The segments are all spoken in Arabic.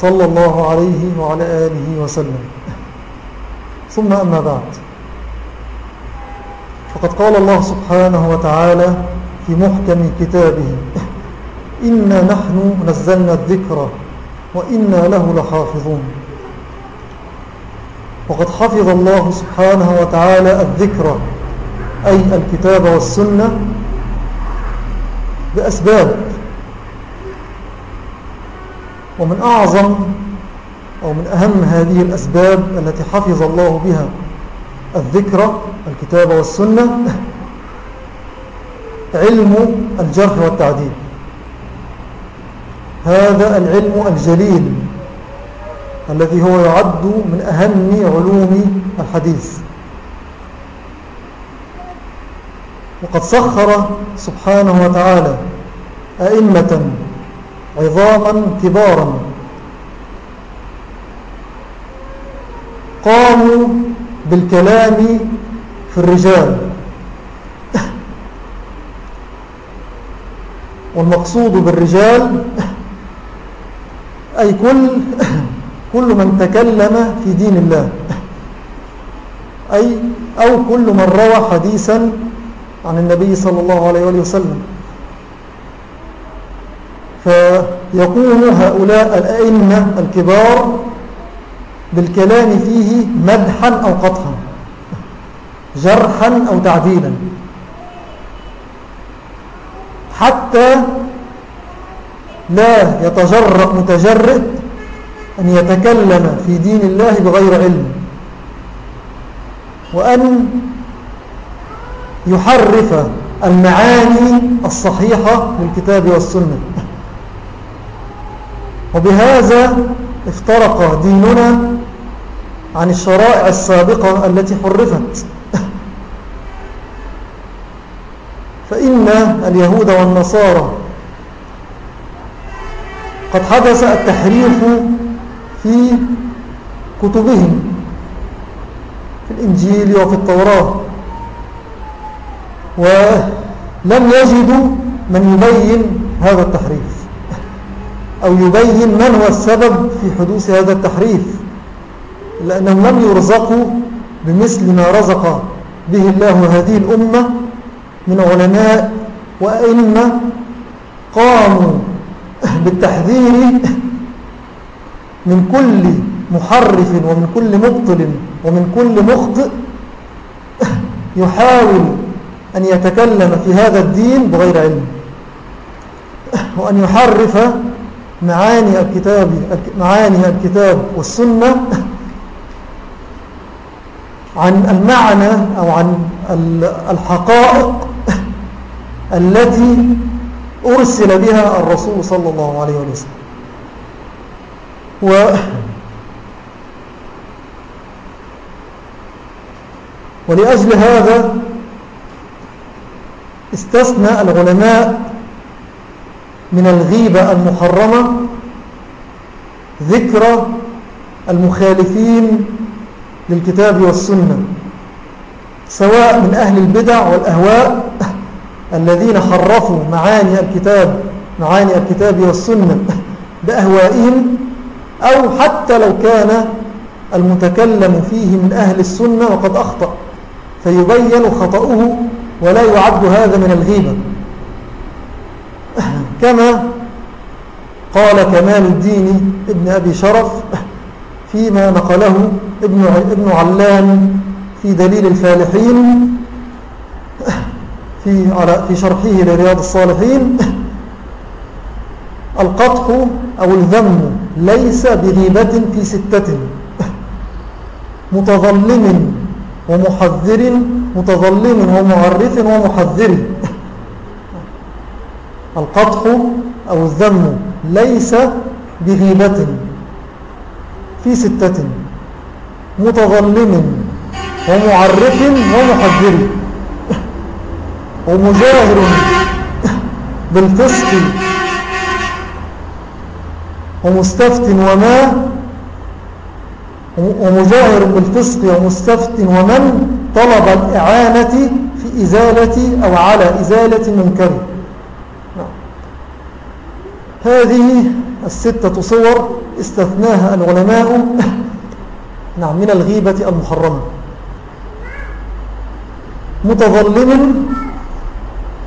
صلى الله عليه وعلى آله وسلم. ثم أما بعد. فقد قال الله سبحانه وتعالى في محكم كتابه إنا نحن نزلنا الذكر وإنا له لحافظون. وقد حفظ الله سبحانه وتعالى الذكر أي الكتاب والسنة بأسباب ومن أعظم أو من أهم هذه الأسباب التي حفظ الله بها الذكر الكتاب والسنة علم الجرح والتعديل. هذا العلم الجليل الذي هو يعد من أهم علوم الحديث. وقد سخر سبحانه وتعالى أئمة عظاما كبارا. قاموا بالكلام في الرجال. والمقصود بالرجال أي كل كل من تكلم في دين الله. أي أو كل من روى حديثا عن النبي صلى الله عليه وسلم. فيقوم هؤلاء الأئمة الكبار بالكلام فيه مدحا أو قطحا جرحا أو تعديلا. حتى لا يتجرأ متجرئ أن يتكلم في دين الله بغير علم وأن يحرف المعاني الصحيحة للكتاب والسنة. وبهذا افترق ديننا عن الشرائع السابقة التي حرفت. فإن اليهود والنصارى قد حدث التحريف في كتبهم في الإنجيل وفي التوراة. ولم يجدوا من يبين هذا التحريف. أو يبين من هو السبب في حدوث هذا التحريف لأنهم لم يرزقوا بمثل ما رزق به الله هذه الأمة من علماء وأئمة قاموا بالتحذير من كل محرف ومن كل مبطل ومن كل مخطئ يحاول أن يتكلم في هذا الدين بغير علم وأن يحرف معاني الكتاب معاني الكتاب والسنة عن المعنى أو عن الحقائق التي أرسل بها الرسول صلى الله عليه وسلم. و ولأجل هذا استثنى العلماء من الغيبة المحرمة ذكر المخالفين للكتاب والسنة سواء من أهل البدع والأهواء الذين حرفوا معاني الكتاب معاني الكتاب والسنة بأهوائهم أو حتى لو كان المتكلم فيه من أهل السنة وقد أخطأ فيبين خطأه ولا يعد هذا من الغيبة. كما قال كمال الدين ابن أبي شرف فيما نقله ابن, ابن علام في دليل الفالحين في, على في شرحه لرياض الصالحين. القطح أو الذم ليس بغيبة في ستة. متظلم ومحذر متظلم ومعرف ومحذر. القطح أو الذم ليس بغيبة في ستة. متظلم ومعرف ومحذر ومجاهر بالفسق ومستفت وما ومجاهر بالفسق ومستفت ومن طلب الإعانة في إزالة أو على إزالة منكر. هذه الستة صور استثناها العلماء نعم من الغيبة المحرمة. متظلم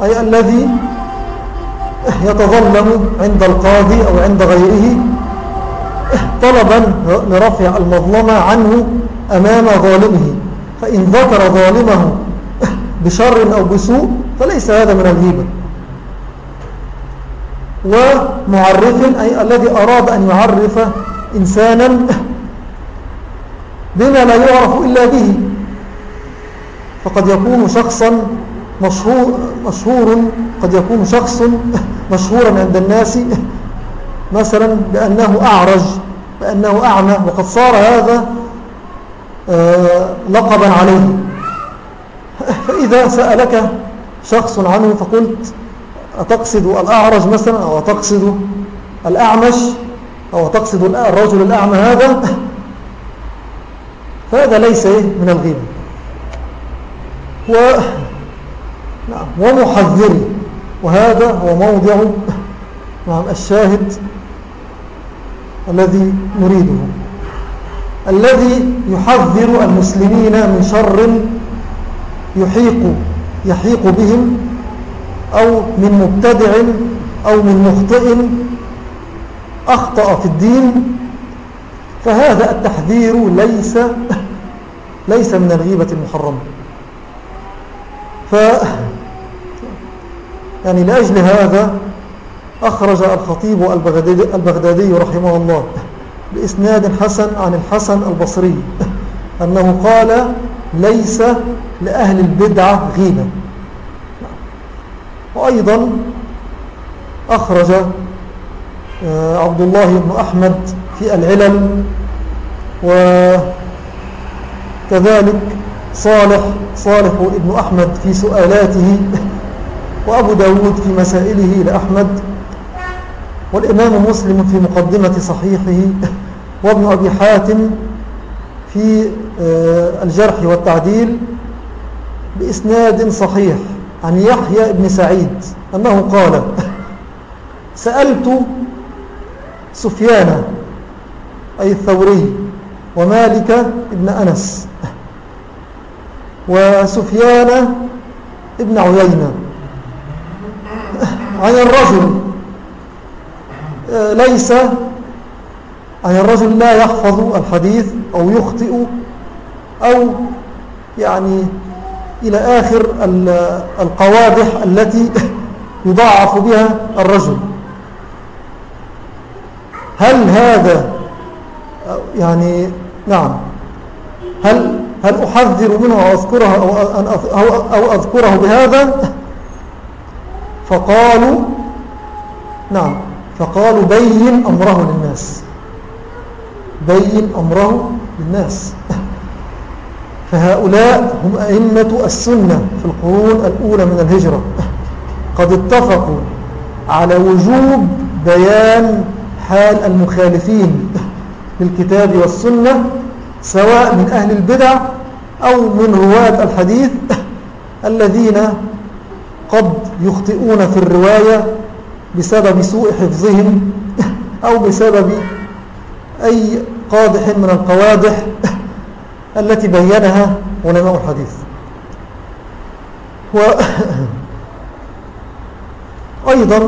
أي الذي يتظلم عند القاضي أو عند غيره طلبا لرفع المظلمة عنه أمام ظالمه. فإن ذكر ظالمه بشر أو بسوء فليس هذا من الهيبة ومعرف أي الذي أراد أن يعرف إنسانا بما لا يعرف إلا به. فقد يكون شخصا مشهور, مشهور قد يكون شخص مشهورا عند الناس مثلا بأنه أعرج بأنه أعمى وقد صار هذا آه، لقبا عليه. فإذا سألك شخص عنه فقلت أتقصد الأعرج مثلا أو أتقصد الأعمش أو أتقصد الرجل الأعمى هذا؟ فهذا ليس من الغيبة. و نعم ومحذر. وهذا هو موضع نعم الشاهد الذي نريده. الذي يحذر المسلمين من شر يحيق يحيق بهم أو من مبتدع أو من مخطئ أخطأ في الدين فهذا التحذير ليس ليس من الغيبة المحرمة. ف يعني لأجل هذا أخرج الخطيب البغدادي رحمه الله بإسناد حسن عن الحسن البصري أنه قال ليس لأهل البدعة غيبة. وأيضا أخرج آه، عبد الله بن أحمد في العلل وكذلك صالح صالح ابن أحمد في سؤالاته وأبو داود في مسائله لأحمد والإمام مسلم في مقدمة صحيحه وابن أبي حاتم في آه، الجرح والتعديل بإسناد صحيح. عن يحيى بن سعيد أنه قال سألت سفيان أي الثوري ومالك ابن أنس وسفيان ابن عيينة عن الرجل. ليس عن الرجل لا يحفظ الحديث أو يخطئ أو يعني إلى آخر القوادح التي يضاعف بها الرجل. هل هذا يعني نعم. هل هل أحذر منه أو أذكره أو, أو, أذكره بهذا؟ فقالوا نعم. فقالوا بين أمره للناس. بين أمره للناس. فهؤلاء هم أئمة السنة في القرون الأولى من الهجرة. قد اتفقوا على وجوب بيان حال المخالفين للكتاب والسنة سواء من أهل البدع أو من رواد الحديث الذين قد يخطئون في الرواية بسبب سوء حفظهم أو بسبب أي قادح من القوادح التي بينها علماء الحديث. و أيضا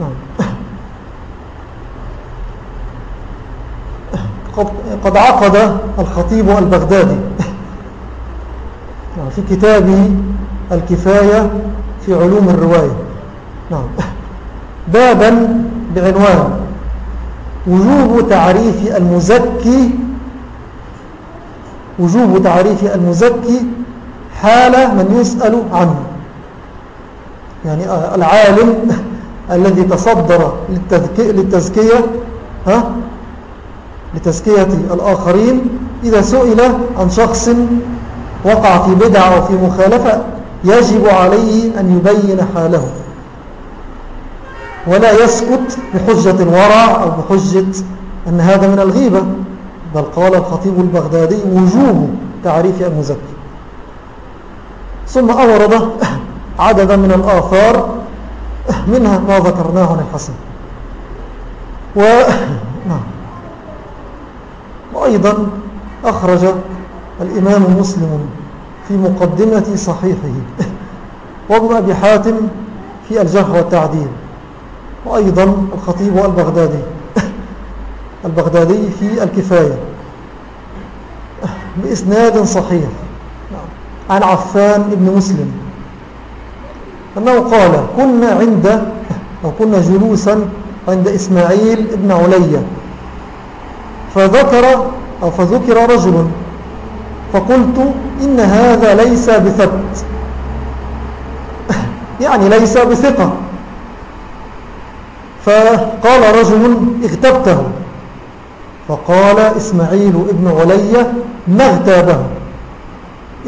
نعم. قد عقد الخطيب البغدادي. نعم، في كتابه الكفاية في علوم الرواية. نعم. بابا بعنوان وجوب تعريف المزكي وجوب تعريف المزكي حال من يسأل عنه. يعني العالم الذي تصدر للتزكية ها؟ لتزكية الآخرين إذا سئل عن شخص وقع في بدعة أو في مخالفة يجب عليه أن يبين حاله. ولا يسكت بحجة الورع أو بحجة أن هذا من الغيبة. بل قال الخطيب البغدادي وجوه تعريف المزكي ثم أورد عددا من الآثار منها ما ذكرناه عن الحسن و... نعم. وأيضا أخرج الإمام مسلم في مقدمة صحيحه وابن أبي حاتم في الجرح والتعديل. وأيضا الخطيب البغدادي. البغدادي في الكفاية. بإسناد صحيح. عن عفان ابن مسلم. أنه قال كنا عند أو كنا جلوسا عند إسماعيل ابن عليا فذكر أو فذكر رجل. فقلت إن هذا ليس بثبت. يعني ليس بثقة. فقال رجل اغتبته. فقال إسماعيل ابن علي ما اغتابه؟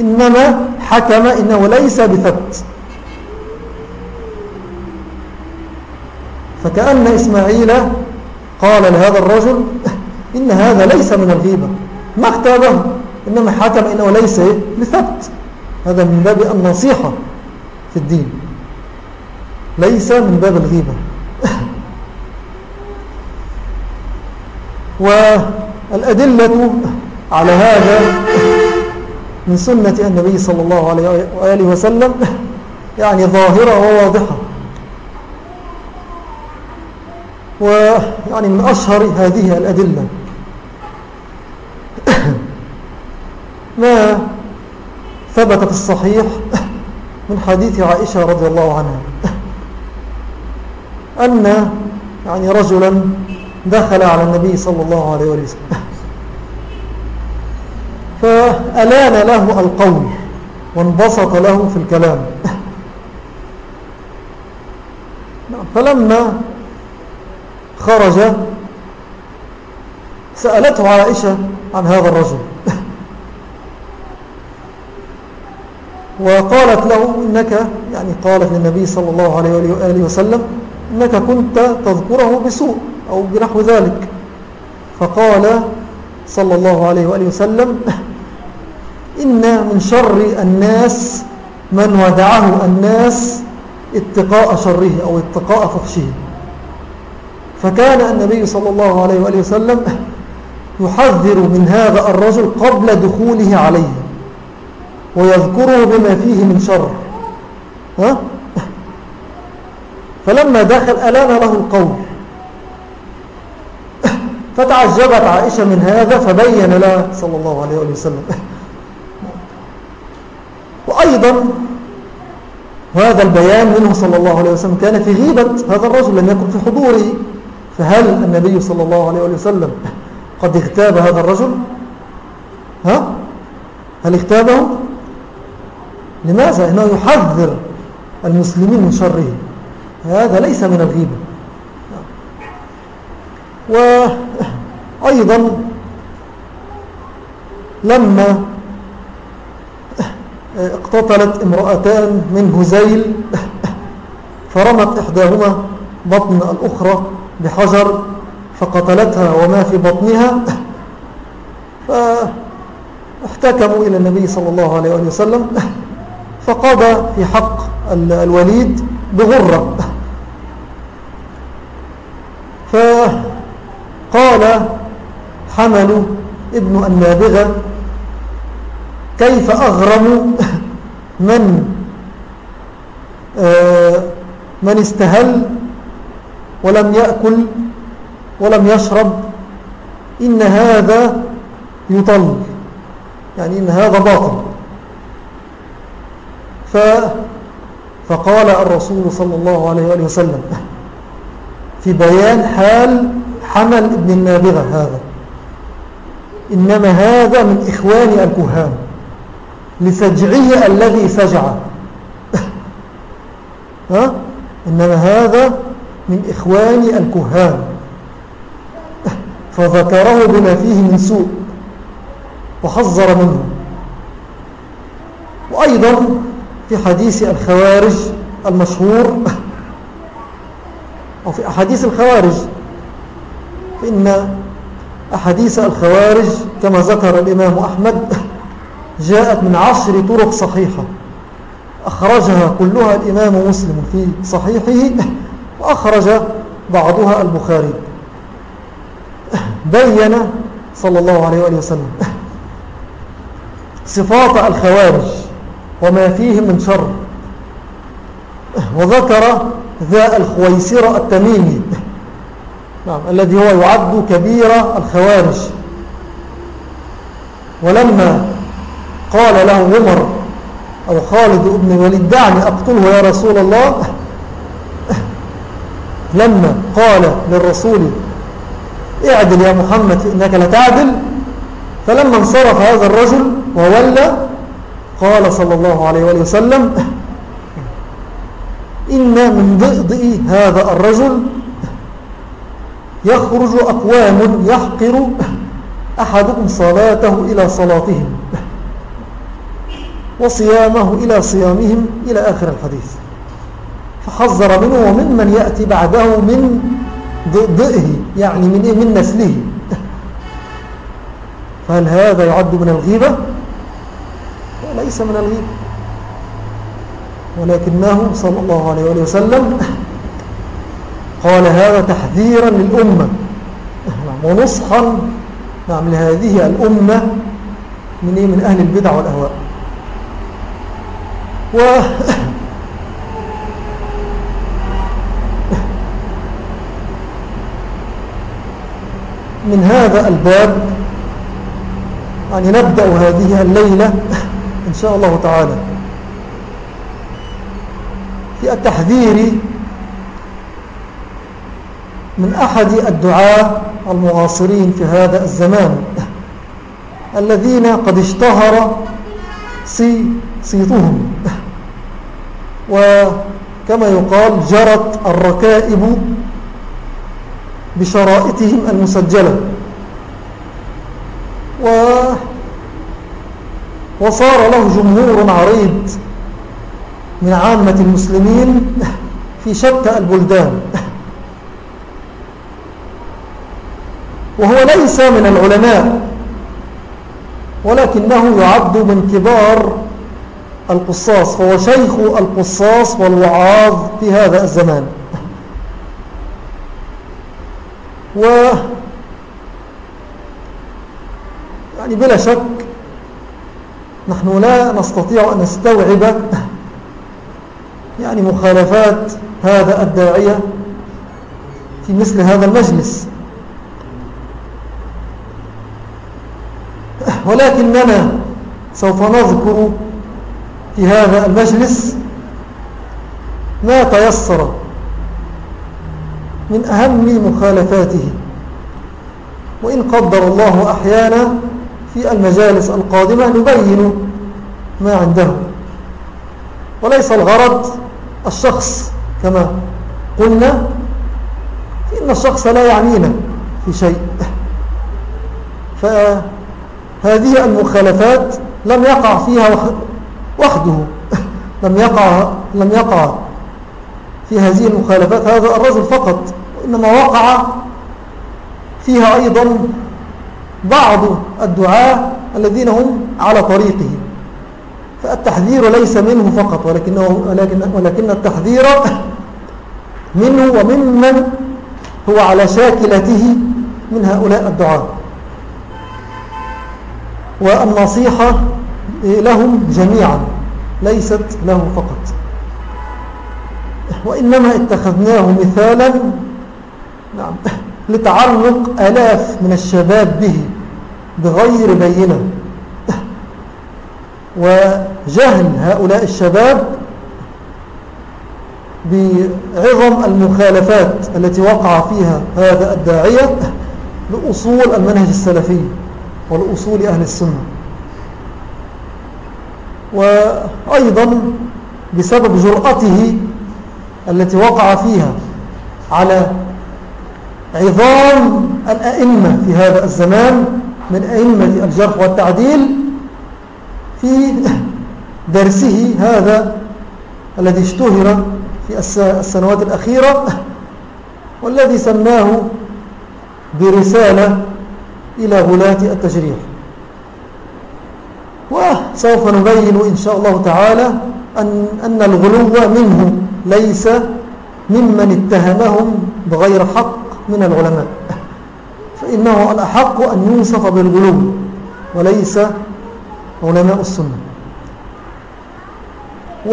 إنما حكم إنه ليس بثبت. فكأن إسماعيل قال لهذا الرجل إن هذا ليس من الغيبة. ما اغتابه؟ إنما حكم إنه ليس بثبت. هذا من باب النصيحة في الدين. ليس من باب الغيبة. والأدلة على هذا من سنة النبي صلى الله عليه وآله وسلم يعني ظاهرة وواضحة. ويعني من أشهر هذه الأدلة. ما ثبت في الصحيح من حديث عائشة رضي الله عنها. أن يعني رجلا دخل على النبي صلى الله عليه وسلم. فألان له القول وانبسط له في الكلام. فلما خرج سألته عائشة عن هذا الرجل. وقالت له إنك يعني قالت للنبي صلى الله عليه وآله وسلم إنك كنت تذكره بسوء أو بنحو ذلك. فقال صلى الله عليه وآله وسلم إن من شر الناس من ودعه الناس اتقاء شره أو اتقاء فحشه. فكان النبي صلى الله عليه وآله وسلم يحذر من هذا الرجل قبل دخوله عليه ويذكره بما فيه من شر. ها؟ فلما دخل ألان له القول فتعجبت عائشة من هذا فبين لها صلى الله عليه وسلم. وأيضا وهذا البيان منه صلى الله عليه وسلم كان في غيبة هذا الرجل لم يكن في حضوره. فهل النبي صلى الله عليه وسلم قد اغتاب هذا الرجل؟ ها؟ هل اغتابه؟ لماذا؟ إنه يحذر المسلمين من شره. هذا ليس من الغيبة. وأيضا لما اقتتلت امرأتان من هزيل فرمت إحداهما بطن الأخرى بحجر فقتلتها وما في بطنها. فاحتكموا إلى النبي صلى الله عليه وسلم فقضى في حق الوليد بغرة. فقال حمل ابن النابغة كيف أغرم من آه، من استهل ولم يأكل ولم يشرب؟ إن هذا يطل. يعني إن هذا باطل. ف فقال الرسول صلى الله عليه وآله وسلم في بيان حال حمل ابن النابغة هذا. إنما هذا من إخوان الكهان لسجعه الذي سجع ها؟ إنما هذا من إخوان الكهان. فذكره بما فيه من سوء وحذر منه. وأيضا في حديث الخوارج المشهور. أو في أحاديث الخوارج. فإن أحاديث الخوارج كما ذكر الإمام أحمد جاءت من عشر طرق صحيحة. أخرجها كلها الإمام مسلم في صحيحه وأخرج بعضها البخاري. بين صلى الله عليه وآله وسلم صفات الخوارج. وما فيه من شر. وذكر ذا الخويسرة التميمي نعم الذي هو يعد كبير الخوارج. ولما قال له عمر أو خالد بن الوليد دعني أقتله يا رسول الله. لما قال للرسول اعدل يا محمد فإنك لتعدل فلما انصرف هذا الرجل وولى قال صلى الله عليه وآله وسلم إن من ضئضئ هذا الرجل يخرج أقوام يحقر أحدكم صلاته إلى صلاتهم وصيامه إلى صيامهم إلى آخر الحديث. فحذر منه ومن من يأتي بعده من ضئه يعني من, إيه؟ من نسله. فهل هذا يعد من الغيبة؟ ليس من الغيبة ولكنه صلى الله عليه وسلم قال هذا تحذيرا للأمة. ونصحا نعم لهذه الأمة من, إيه؟ من أهل البدع والأهواء. و من هذا الباب يعني نبدأ هذه الليلة إن شاء الله تعالى. في التحذير من أحد الدعاة المعاصرين في هذا الزمان الذين قد اشتهر صيتهم. وكما يقال جرت الركائب بشرائطهم المسجلة. و وصار له جمهور عريض من عامة المسلمين في شتى البلدان. وهو ليس من العلماء ولكنه يعد من كبار القصاص فهو شيخ القصاص والوعاظ في هذا الزمان. و يعني بلا شك نحن لا نستطيع أن نستوعب يعني مخالفات هذا الداعية في مثل هذا المجلس. ولكننا سوف نذكر في هذا المجلس ما تيسر من أهم مخالفاته. وإن قدر الله أحيانا في المجالس القادمة نبين ما عنده وليس الغرض الشخص كما قلنا إن الشخص لا يعنينا في شيء. فهذه المخالفات لم يقع فيها وحده لم يقع, لم يقع في هذه المخالفات. هذا الرجل فقط وإنما وقع فيها أيضا بعض الدعاة الذين هم على طريقه فالتحذير ليس منه فقط ولكنه ولكن, ولكن التحذير منه وممن هو على شاكلته من هؤلاء الدعاة والنصيحة لهم جميعا ليست له فقط. وإنما اتخذناه مثالا. نعم. لتعلق ألاف من الشباب به بغير بينة. وجهل هؤلاء الشباب بعظم المخالفات التي وقع فيها هذا الداعية لأصول المنهج السلفي ولأصول أهل السنة. وأيضا بسبب جرأته التي وقع فيها على عظام الأئمة في هذا الزمان من أئمة الجرح والتعديل في درسه هذا الذي اشتهر في السنوات الأخيرة والذي سماه برسالة إلى غلاة التجريح. وسوف نبين إن شاء الله تعالى أن, أن الغلو منه ليس ممن اتهمهم بغير حق من العلماء. فإنه الأحق أن يوصف بالغلو وليس علماء السنة. و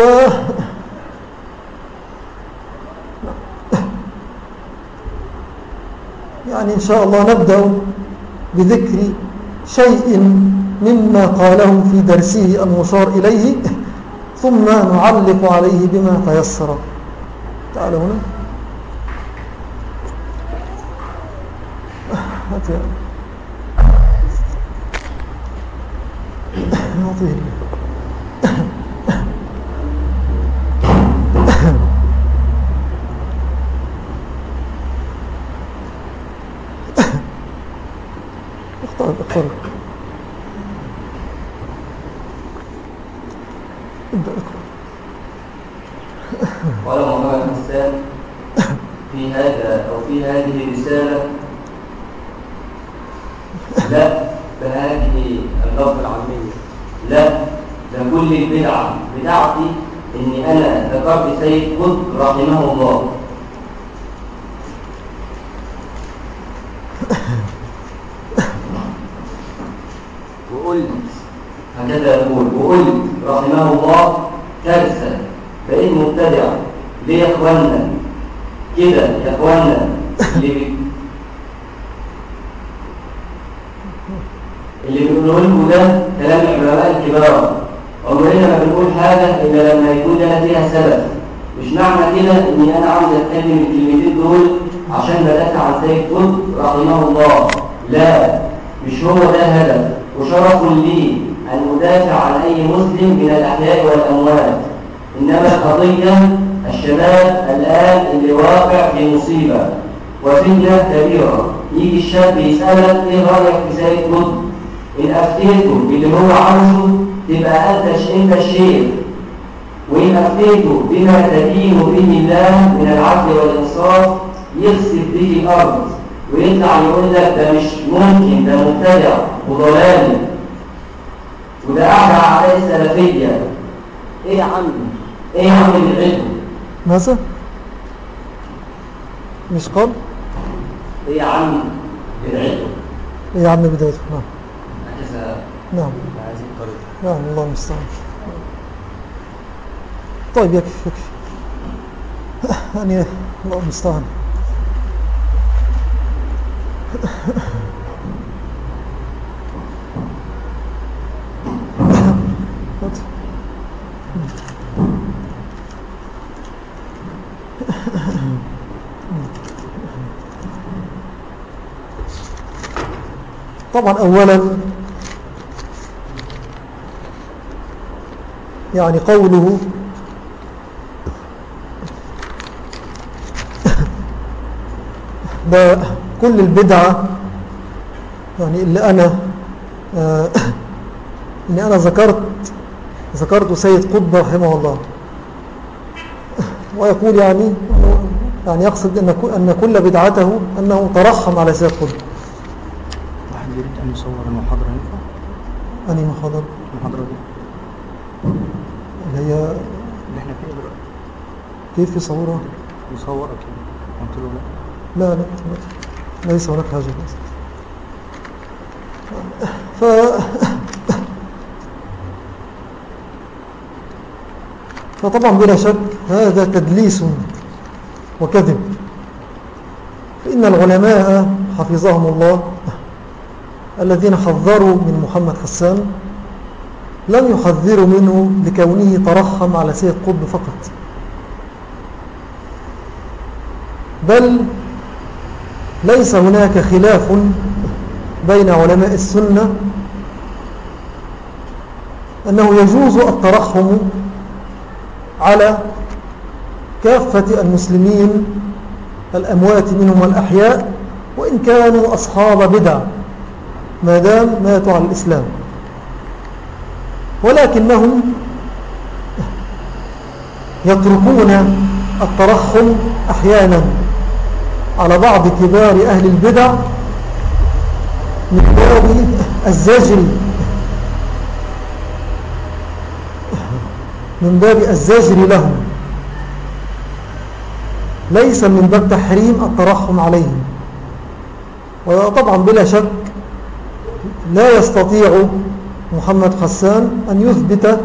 يعني إن شاء الله نبدأ بذكر شيء مما قاله في درسه المشار إليه ثم نعلق عليه بما تيسر. تعالوا هنا. なぜ إنما القضية الشباب الآن اللي واقع في مصيبة. وفتنة كبيرة. يجي الشاب يسألك إيه رأيك في سيد قطب إن أفتيته باللي هو عاوزه تبقى أنت أنت الشيخ. وإن أفتيته بما تدين به الله من العدل والإنصاف يخسف به الأرض. ويطلع يقول لك ده مش ممكن ده مبتدع وضلالي وده أعلى عليه السلفية. إيه يا عم؟ عم العلم ماذا؟ مش قال؟ يا عم إيه يا عم بدايته؟ نعم. نعم. نعم الله المستعان. طيب يكفي يكفي. يعني الله المستعان. طبعا اولا يعني قوله ده كل البدعة يعني اللي أنا آه اللي أنا ذكرت ذكرت سيد قطب رحمه الله. ويقول يعني يعني يقصد أن كل بدعته أنه ترحم على سيد قطب. يريد أن يصور المحاضرة ينفع؟ أني محاضر المحاضرة دي. اللي هي اللي إحنا فيها دلوقتي. كيف يصورها؟ يصور أكيد قلت له لا. لا لا لا ليس هناك حاجة. ف فطبعا بلا شك هذا تدليس وكذب. فإن العلماء حفظهم الله. الذين حذروا من محمد حسان لم يحذروا منه لكونه ترحم على سيد قطب فقط. بل ليس هناك خلاف بين علماء السنة أنه يجوز الترحم على كافة المسلمين الأموات منهم الأحياء وإن كانوا أصحاب بدع. ما دام ماتوا على الإسلام. ولكنهم يتركون الترحم أحيانا على بعض كبار أهل البدع من باب الزجر من باب الزجر لهم. ليس من باب تحريم الترحم عليهم. وطبعا بلا شك لا يستطيع محمد حسان أن يثبت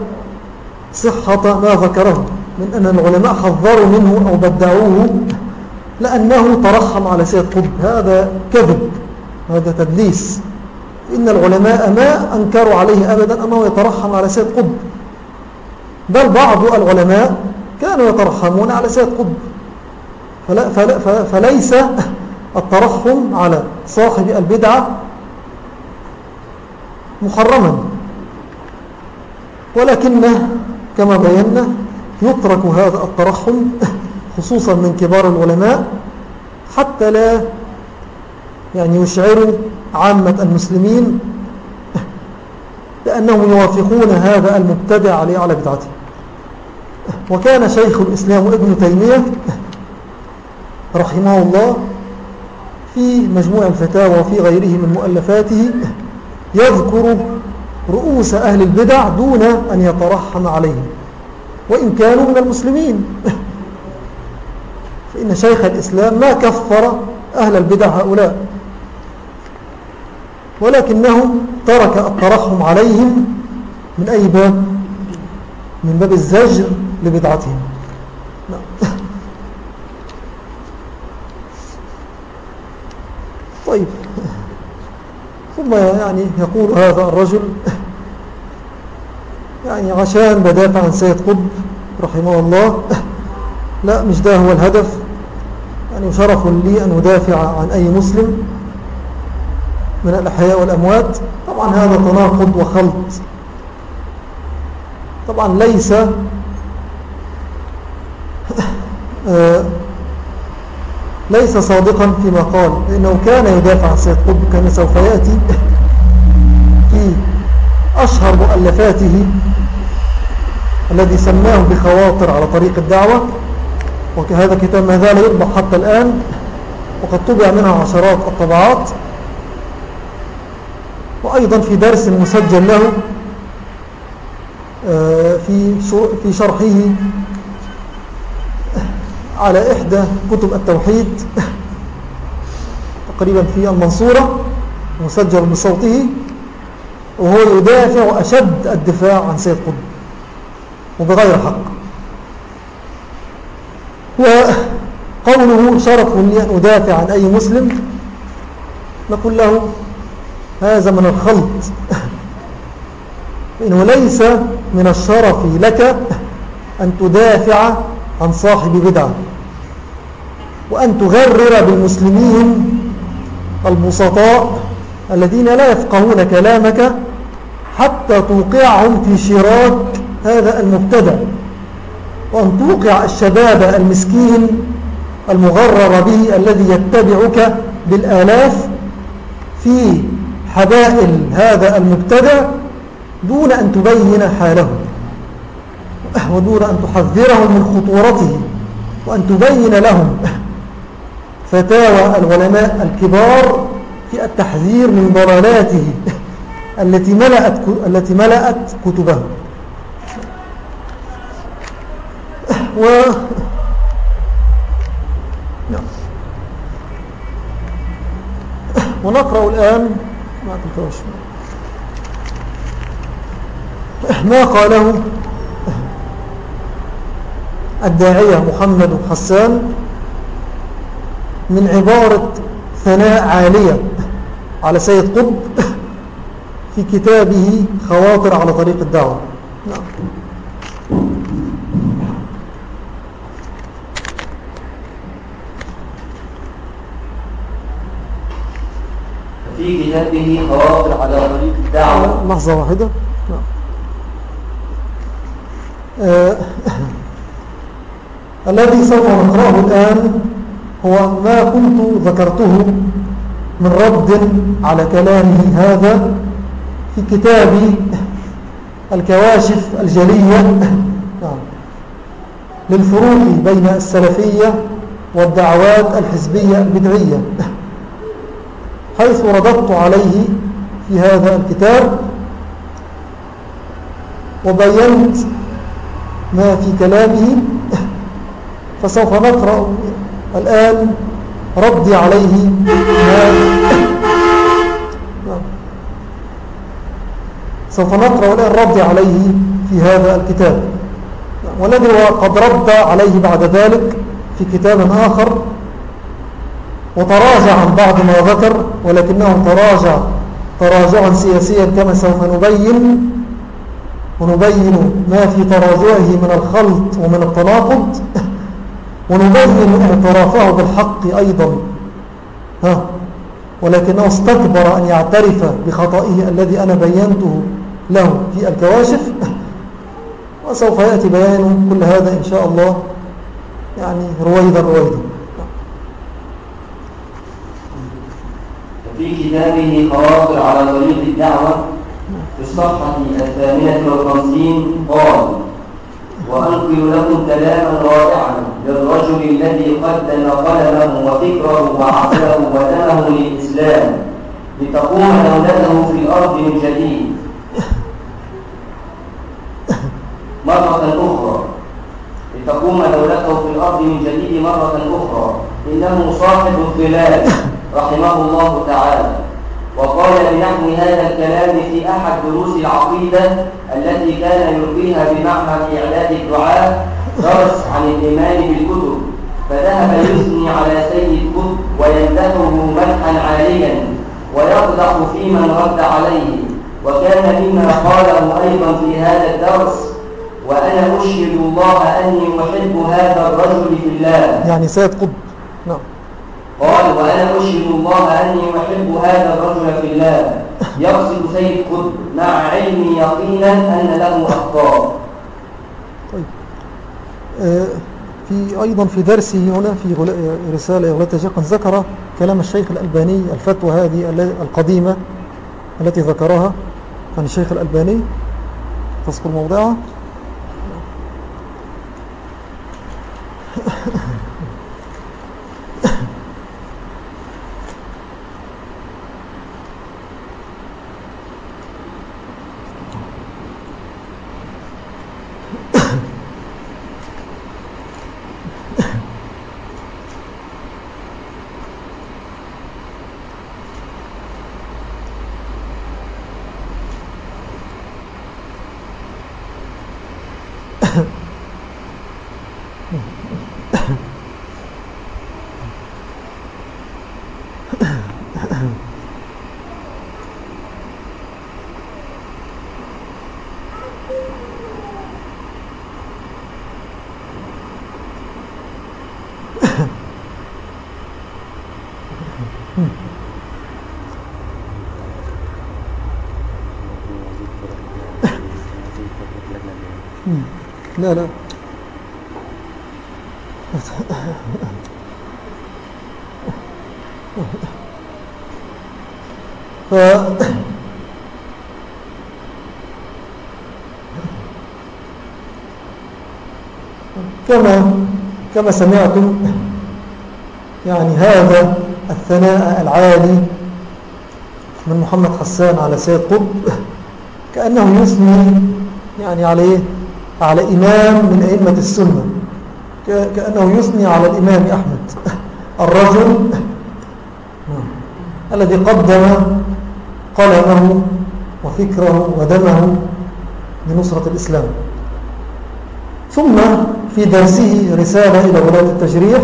صحة ما ذكره من أن العلماء حذروا منه أو بدعوه لأنه ترحم على سيد قطب. هذا كذب هذا تدليس. إن العلماء ما أنكروا عليه أبدا أنه يترحم على سيد قطب. بل بعض العلماء كانوا يترحمون على سيد قطب. فلا فليس الترحم على صاحب البدعة محرما ولكنه كما بينا يترك هذا الترحم خصوصا من كبار العلماء حتى لا يعني يشعروا عامة المسلمين لأنهم يوافقون هذا المبتدع عليه على بدعته. وكان شيخ الإسلام ابن تيمية رحمه الله في مجموع الفتاوى وفي غيره من مؤلفاته يذكر رؤوس أهل البدع دون أن يترحم عليهم. وإن كانوا من المسلمين. فإن شيخ الإسلام ما كفر أهل البدع هؤلاء. ولكنه ترك الترحم عليهم من أي باب؟ من باب الزجر لبدعتهم. نعم. طيب ثم يعني يقول هذا الرجل يعني عشان بدافع عن سيد قطب رحمه الله لا مش ده هو الهدف. يعني شرف لي أن أدافع عن أي مسلم من الأحياء والأموات. طبعا هذا تناقض وخلط. طبعا ليس آه، ليس صادقا فيما قال. لأنه كان يدافع عن سيد قطب كان سوف يأتي في أشهر مؤلفاته الذي سماه بخواطر على طريق الدعوة. وهذا كتاب ما زال يطبع حتى الآن وقد طبع منها عشرات الطبعات. وأيضا في درس مسجل له آه، في شرحه على إحدى كتب التوحيد تقريبا في المنصورة مسجل بصوته وهو يدافع أشد الدفاع عن سيد قطب وبغير حق. وقوله شرف لي أن أدافع عن أي مسلم نقول له هذا من الخلط إنه ليس من الشرف لك أن تدافع عن صاحب بدعة. وأن تغرر بالمسلمين البسطاء الذين لا يفقهون كلامك حتى توقعهم في شراك هذا المبتدع وأن توقع الشباب المسكين المغرر به الذي يتبعك بالآلاف في حبائل هذا المبتدع دون أن تبين حاله ودون أن تحذرهم من خطورته وأن تبين لهم فتاوى العلماء الكبار في التحذير من ضلالاته التي ملأت, التي ملأت كتبه و نعم. ونقرأ الآن ما قاله الداعية محمد حسان من عبارة ثناء عالية على سيد قطب في كتابه خواطر على طريق الدعوة. نعم. في كتابه خواطر على طريق الدعوة. لحظة واحدة. نعم. آه. الذي سوف نقرأه الآن هو ما كنت ذكرته من رد على كلامه هذا في كتاب الكواشف الجلية نعم. للفروق بين السلفية والدعوات الحزبية البدعية حيث رددت عليه في هذا الكتاب وبينت ما في كلامه فسوف نقرأ الآن ردي عليه ما سوف نقرأ الآن ردي عليه في هذا الكتاب. والذي هو قد رد عليه بعد ذلك في كتاب آخر وتراجع عن بعض ما ذكر ولكنه تراجع تراجعا سياسيا كما سوف نبين ونبين ما في تراجعه من الخلط ومن التناقض. ونبين اعترافه بالحق أيضا. ها. ولكنه استكبر أن يعترف بخطئه الذي أنا بينته له في الكواشف. وسوف يأتي بيان كل هذا إن شاء الله. يعني رويدا رويدا. في كتابه خواطر على طريق الدعوة في الصفحة الثامنة والخمسين قال وأنقل لكم كلاما رائعا للرجل الذي قدم قلمه وفكره وعقله ودمه للإسلام لتقوم دولته في الأرض من جديد. مرة أخرى لتقوم دولته في الأرض من جديد مرة أخرى إنه صاحب الظلال رحمه الله تعالى. وقال بنحو هذا الكلام في أحد دروس العقيدة التي كان يلقيها بمعهد إعداد الدعاء درس عن الإيمان بالكتب فذهب يثني على سيد قطب ويمدحه مدحا عاليا ويقدح في من رد عليه وكان مما قاله أيضا في هذا الدرس وأنا أشهد الله أني أحب هذا الرجل في الله. يعني سيد قطب. نعم. قال وأنا أشهد الله أني أحب هذا الرجل في الله. يقصد سيد قطب مع علمي يقينا أن له أخطاء في أيضا في درسه هنا في رسالة غلاة الشيخ ذكر كلام الشيخ الألباني الفتوى هذه القديمة التي ذكرها. عن الشيخ الألباني تذكر موضعها؟ لا لا. ف كما كما سمعتم يعني هذا الثناء العالي من محمد حسان على سيد قطب كأنه يثني يعني عليه على إمام من أئمة السنة. كأنه يثني على الإمام أحمد. الرجل الذي قدم قلمه وفكره ودمه لنصرة الإسلام. ثم في درسه رسالة إلى ولاة التجريح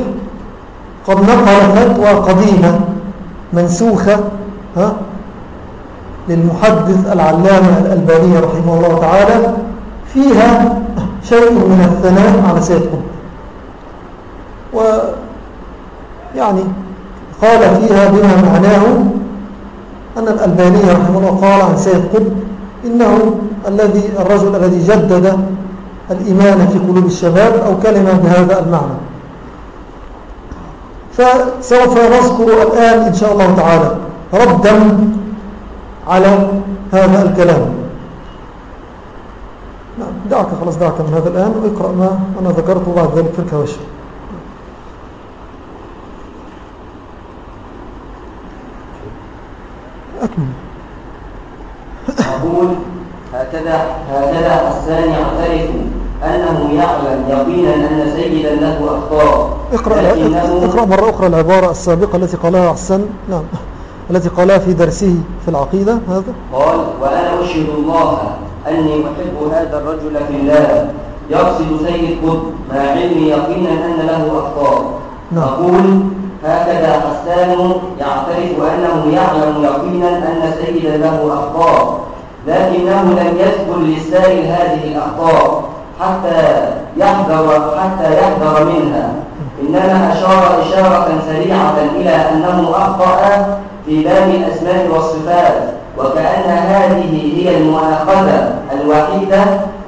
قد نقل فتوى قديمة منسوخة للمحدث العلامة الألباني رحمه الله تعالى فيها شيء من الثناء على سيد قطب ويعني قال فيها بما معناه أن الألباني رحمه الله قال عن سيد قطب إنه الذي الرجل الذي جدد الإيمان في قلوب الشباب أو كلمة بهذا المعنى. فسوف نذكر الآن إن شاء الله تعالى ردا على هذا الكلام. دعك خلاص دعك من هذا الآن واقرأ ما أنا ذكرته بعد ذلك في الكواشي أكمل. أقول هكذا هكذا حسان يعترف أنه يعلم يقينا أن سيدا له أخطاء. اقرأ, اقرأ مرة أخرى العبارة السابقة التي قالها حسن نعم التي قالها في درسه في العقيدة هذا. قال وأنا أشهد الله أني أحب هذا الرجل في الله يقصد سيد قطب مع علمي يقينا أن له أخطاء نعم. أقول هكذا حسان يعترف أنه يعلم يقينا أن سيدا له أخطاء لكنه لم يذكر للسائل هذه الأخطاء حتى يحذر حتى يحذر منها. إنما أشار إشارة سريعة إلى أنه أخطأ في باب الأسماء والصفات. وكأن هذه هي المؤاخذة الوحيدة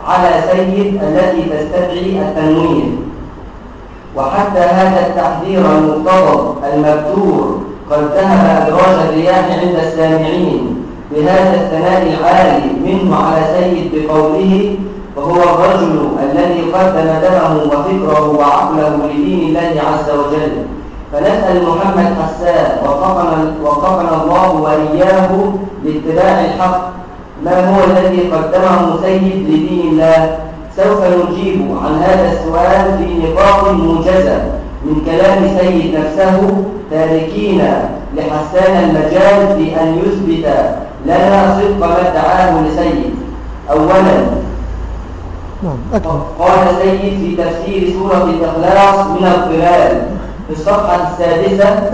على سيد التي تستدعي التنوير وحتى هذا التحذير المقتضب المبتور قد ذهب أدراج الرياح عند السامعين بهذا الثناء العالي منه على سيد بقوله وهو الرجل الذي قدم دمه وفكره وعقله لدين الله عز وجل. فنسأل محمد حسان وفقنا, وفقنا الله وإياه لاتباع الحق ما هو الذي قدمه سيد لدين الله؟ سوف نجيب عن هذا السؤال في نقاط موجزة من كلام سيد نفسه تاركين لحسان المجال في أن يثبت لنا صدق ما ادعاه لسيد. أولا نعم قال سيد في تفسير سورة الإخلاص من الظلال في الصفحة السادسة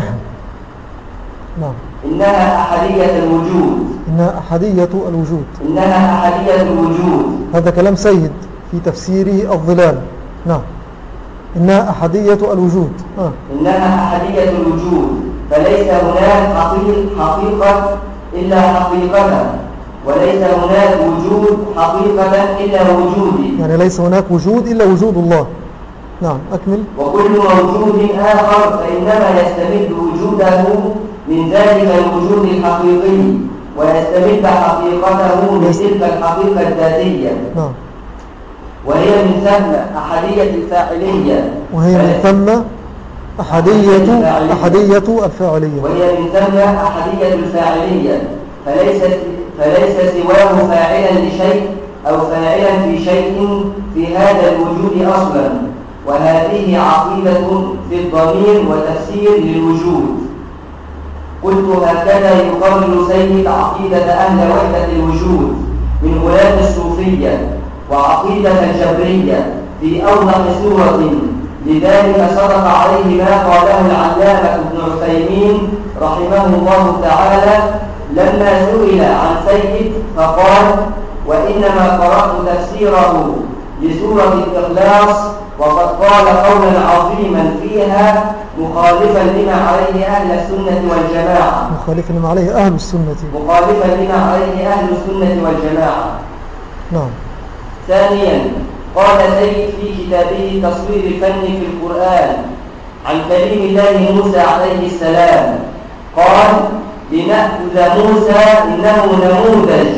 نعم. إنها أحدية الوجود. إنها أحدية الوجود. إنها أحدية الوجود. هذا كلام سيد في تفسيره الظلال. نعم. إنها أحدية الوجود. آه. إنها أحدية الوجود. فليس هناك حقيق حقيقة إلا حقيقة. وليس هناك وجود حقيقة إلا وجودي. يعني ليس هناك وجود إلا وجود الله. نعم أكمل. وكل موجود آخر فإنما يستمد وجوده من ذلك الوجود الحقيقي. ويستمد حقيقته من تلك الحقيقة الذاتية. نعم. وهي من ثم أحدية الفاعلية. وهي من ثم أحدية أحدية الفاعلية. وهي من ثم أحدية الفاعلية. فليس فليس سواه فاعلا لشيء أو فاعلا في شيء في هذا الوجود أصلا. وهذه عقيدة في الضمير وتفسير للوجود. قلت هكذا يقرر سيد عقيدة أهل وحدة الوجود من غلاة الصوفية وعقيدة الجبرية في أوضح صورة لذلك صدق عليه ما قاله العلامة ابن عثيمين رحمه الله تعالى لما سئل عن سيد فقال وإنما قرأت تفسيره لسورة الإخلاص وقد قال قولا عظيما فيها مخالفا لما عليه أهل السنة والجماعة. مخالفا لما عليه أهل السنة. مخالفا لما عليه أهل السنة والجماعة. نعم. ثانيا قال سيد في كتابه تصوير الفن في القرآن عن كريم الله موسى عليه السلام. قال لنأخذ موسى إنه نموذج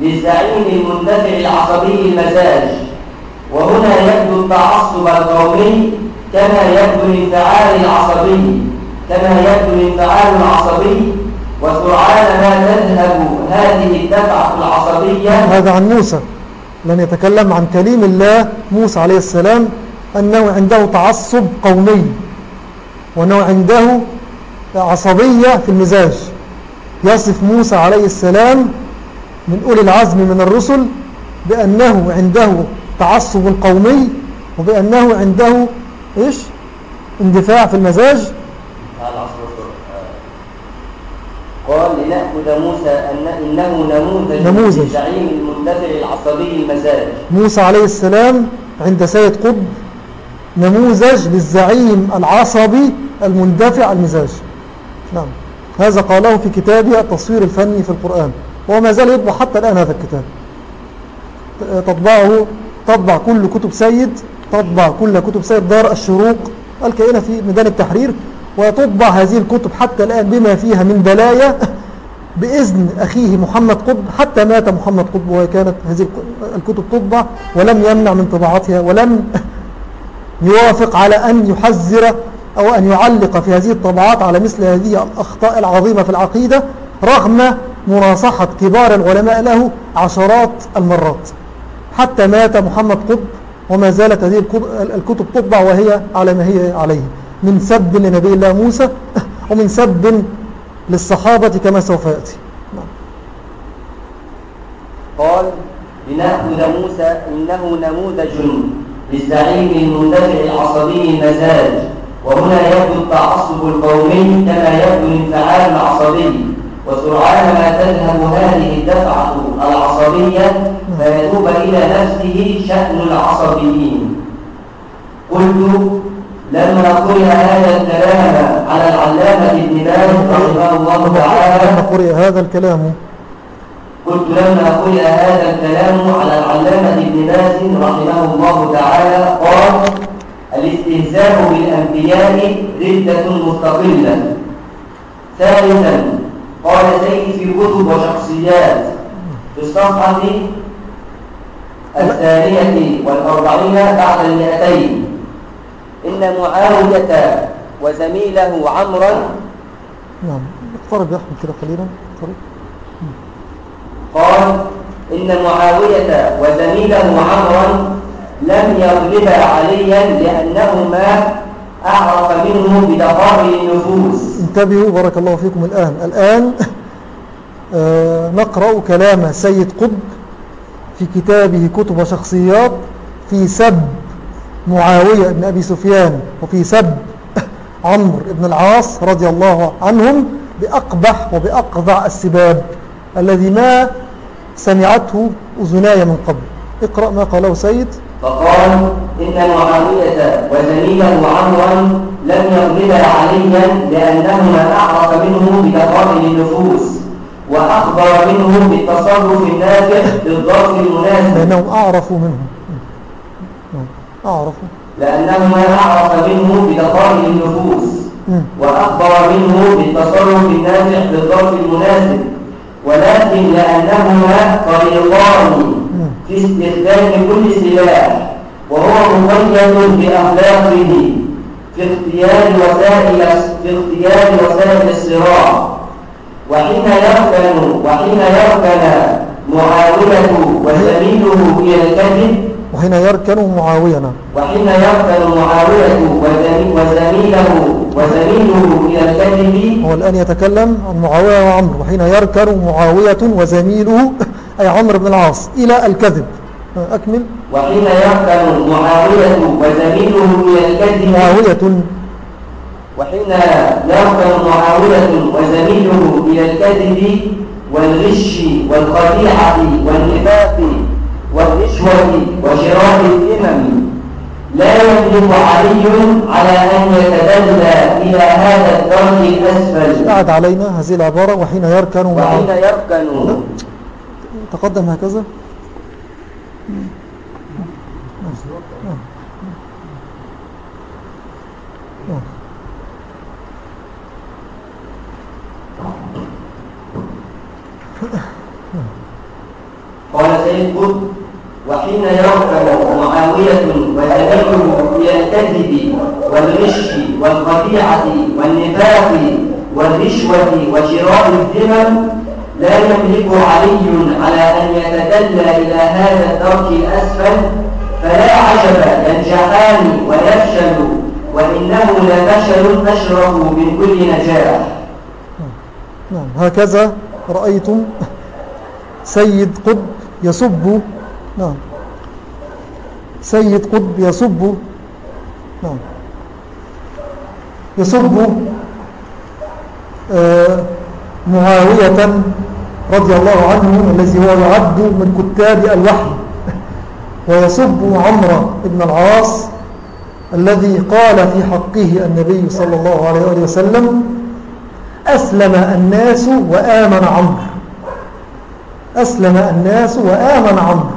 للزعيم المندفع العصبي المزاج. وهنا يبدو التعصب القومي كما يبدو الانفعال العصبي كما يبدو الانفعال العصبي. وسرعان ما تذهب هذه الدفعة العصبية. هذا عن موسى لن يتكلم عن كليم الله موسى عليه السلام أنه عنده تعصب قومي وأنه عنده عصبية في المزاج. يصف موسى عليه السلام من أولي العزم من الرسل بأنه عنده تعصب قومي وبأنه عنده إيش؟ اندفاع في المزاج. قال لنأخذ موسى أن إنه نموذج, نموذج. للزعيم المندفع العصبي المزاج. موسى عليه السلام عند سيد قطب نموذج للزعيم العصبي المندفع المزاج. نعم. هذا قاله في كتابه التصوير الفني في القرآن. وهو ما زال يطبع حتى الآن هذا الكتاب. تطبعه تطبع كل كتب سيد تطبع كل كتب سيد دار الشروق الكائنة في ميدان التحرير وتطبع هذه الكتب حتى الآن بما فيها من بلايا بإذن أخيه محمد قطب حتى مات محمد قطب وكانت هذه الكتب تطبع ولم يمنع من طباعتها ولم يوافق على أن يحذر أو أن يعلق في هذه الطبعات على مثل هذه الأخطاء العظيمة في العقيدة رغم مناصحة كبار العلماء له عشرات المرات. حتى مات محمد قطب وما زالت هذه الكتب تطبع وهي على ما هي عليه. من سب لنبي الله موسى ومن سب للصحابة كما سوف يأتي. قال لنأخذ موسى إنه نموذج للزعيم المندفع العصبي المزاج. وهنا يبدو التعصب القومي كما يبدو الانفعال العصبي. وسرعان ما تذهب هذه الدفعة العصبية فيتوب إلى نفسه شأن العصبيين. قلت لما قرئ هذا الكلام على العلامة ابن باز رحمه الله تعالى لما قرئ هذا الكلام؟ قلت لما قرئ هذا الكلام على العلامة ابن باز رحمه الله تعالى قال الاستهزاء بالأنبياء ردة مستقلة. ثالثا قال سيد في كتب وشخصيات في الصفحة الثانية والأربعين بعد المئتين. إن معاوية وزميله عمرا نعم. اقترب يا أحمد كده قليلا. اقترب قال إن معاوية وزميله عمرا لم يغلبا عليا لأنهما أعرف النفوس. انتبهوا بارك الله فيكم الآن. الآن آه نقرأ كلام سيد قطب في كتابه كتب شخصيات في سب معاوية بن أبي سفيان وفي سب عمرو بن العاص رضي الله عنهم بأقبح وبأقضع السباب الذي ما سمعته أذناي من قبل. اقرأ ما قاله سيد. فقال إن معاوية وزميله عمرا لم يغلبا عليا لأنهما أعرف منه بدقائق النفوس وأخبر منه بالتصرف النافع بالظرف المناسب. لأنهم أعرفوا منه. أعرفوا لأنهما أعرف منه بدقائق النفوس وأخبر منه بالتصرف النافع بالظرف المناسب. ولكن لأنهما طريقان في استخدام كل سلاح وهو مقيد بأخلاقه في اختيار وسائل في اختيار وسائل الصراع وحين يركن وحين يركن معاونة وزميله إلى الكذب. وحين يركن معاوية. وحين يركن معاوية وزميله وزميله إلى الكذب. هو الآن يتكلم عن معاوية وعمر وحين يركن معاوية وزميله أي عمر بن العاص إلى الكذب. أكمل. وحين يركن معاوية وزميله إلى الكذب. معاوية. وحين يركن معاوية وزميله إلى الكذب والغش والخديعة والنفاق والرشوة وشراء الذمم لا يملك علي على أن يتدلى إلى هذا الدرج الأسفل. قعد علينا هذه العبارة وحين يركن وحين يركن تقدم هكذا؟ قال سيد قطب وحين يركب معاوية وزميله إلى الكذب والغش والخديعة والنفاق والرشوة وشراء الذمم لا يملك علي على أن يتدلى إلى هذا الدرك الأسفل فلا عجب ينجحان ويفشل وإنه لفشل أشرف من كل نجاح. نعم هكذا رأيتم سيد قطب يصب نعم سيد قطب يصب نعم يصب آه معاوية رضي الله عنه الذي هو يعد من كتاب الوحي ويصب عمرو بن العاص الذي قال في حقه النبي صلى الله عليه وسلم أسلم الناس وآمن عمرو. أسلم الناس وآمن عمرو.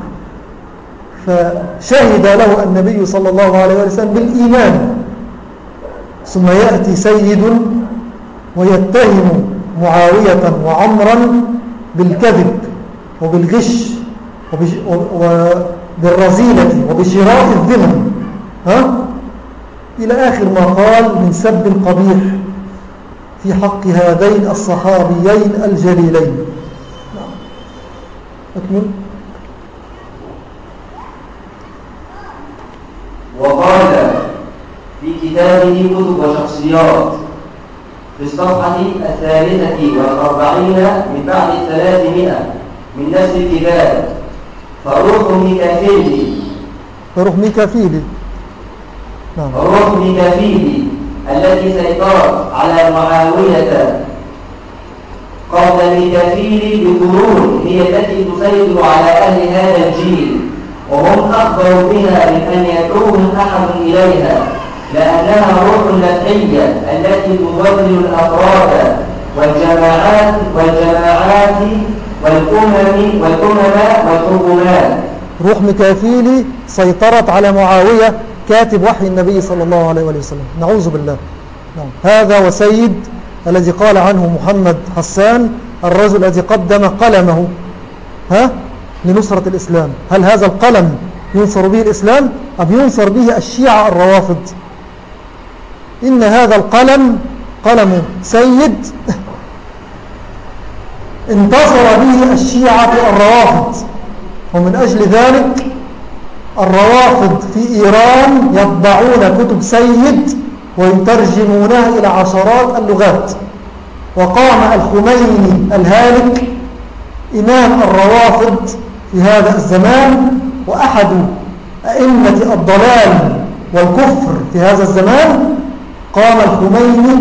فشهد له النبي صلى الله عليه وسلم بالإيمان. ثم يأتي سيد ويتهم معاوية وعمرا بالكذب وبالغش وبالرزيلة وبشراء الذمم ها؟ إلى آخر ما قال من سب قبيح في حق هذين الصحابيين الجليلين. نعم. أكمل. وقال في كتابه كتب وشخصيات في الصفحة الثالثة والأربعين من بعد الثلاثمائة من نفس الكتاب فروح ميكافيلي. فروح ميكافيلي. نعم. فروح ميكافيلي التي سيطرت على معاوية قبل ميكافيلي بقرون هي التي تسيطر على أهل هذا الجيل وهم أخبروا بها من أن يدعوهم أحد إليها. لأنها روح نفعية التي تضلل الأفراد والجماعات والجماعات والأمم والأمم والحكومات. روح مكافيلي سيطرت على معاوية كاتب وحي النبي صلى الله عليه وسلم. نعوذ بالله. نعم. هذا وسيد الذي قال عنه محمد حسان الرجل الذي قدم قلمه ها؟ لنصرة الإسلام. هل هذا القلم ينصر به الإسلام؟ أم ينصر به الشيعة الروافض؟ إن هذا القلم قلم سيد. انتصر به الشيعة الروافض ومن أجل ذلك الروافض في إيران يطبعون كتب سيد ويترجمونها إلى عشرات اللغات. وقام الخميني الهالك إمام الروافض في هذا الزمان وأحد أئمة الضلال والكفر في هذا الزمان قام الخميني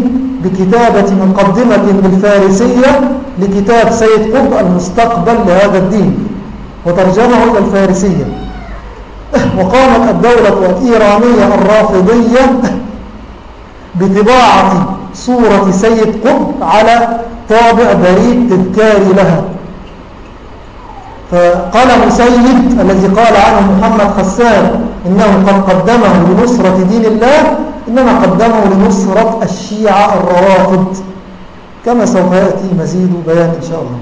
بكتابة مقدمة بالفارسية لكتاب سيد قطب المستقبل لهذا الدين وترجمه إلى الفارسية. وقامت الدولة الإيرانية الرافضية بطباعة صورة سيد قطب على طابع بريد تذكاري لها. فقلم سيد الذي قال عنه محمد حسان إنه قد قدمه لنصرة دين الله إنما قدمه لنصرة الشيعة الروافض كما سوف يأتي مزيد بيان إن شاء الله.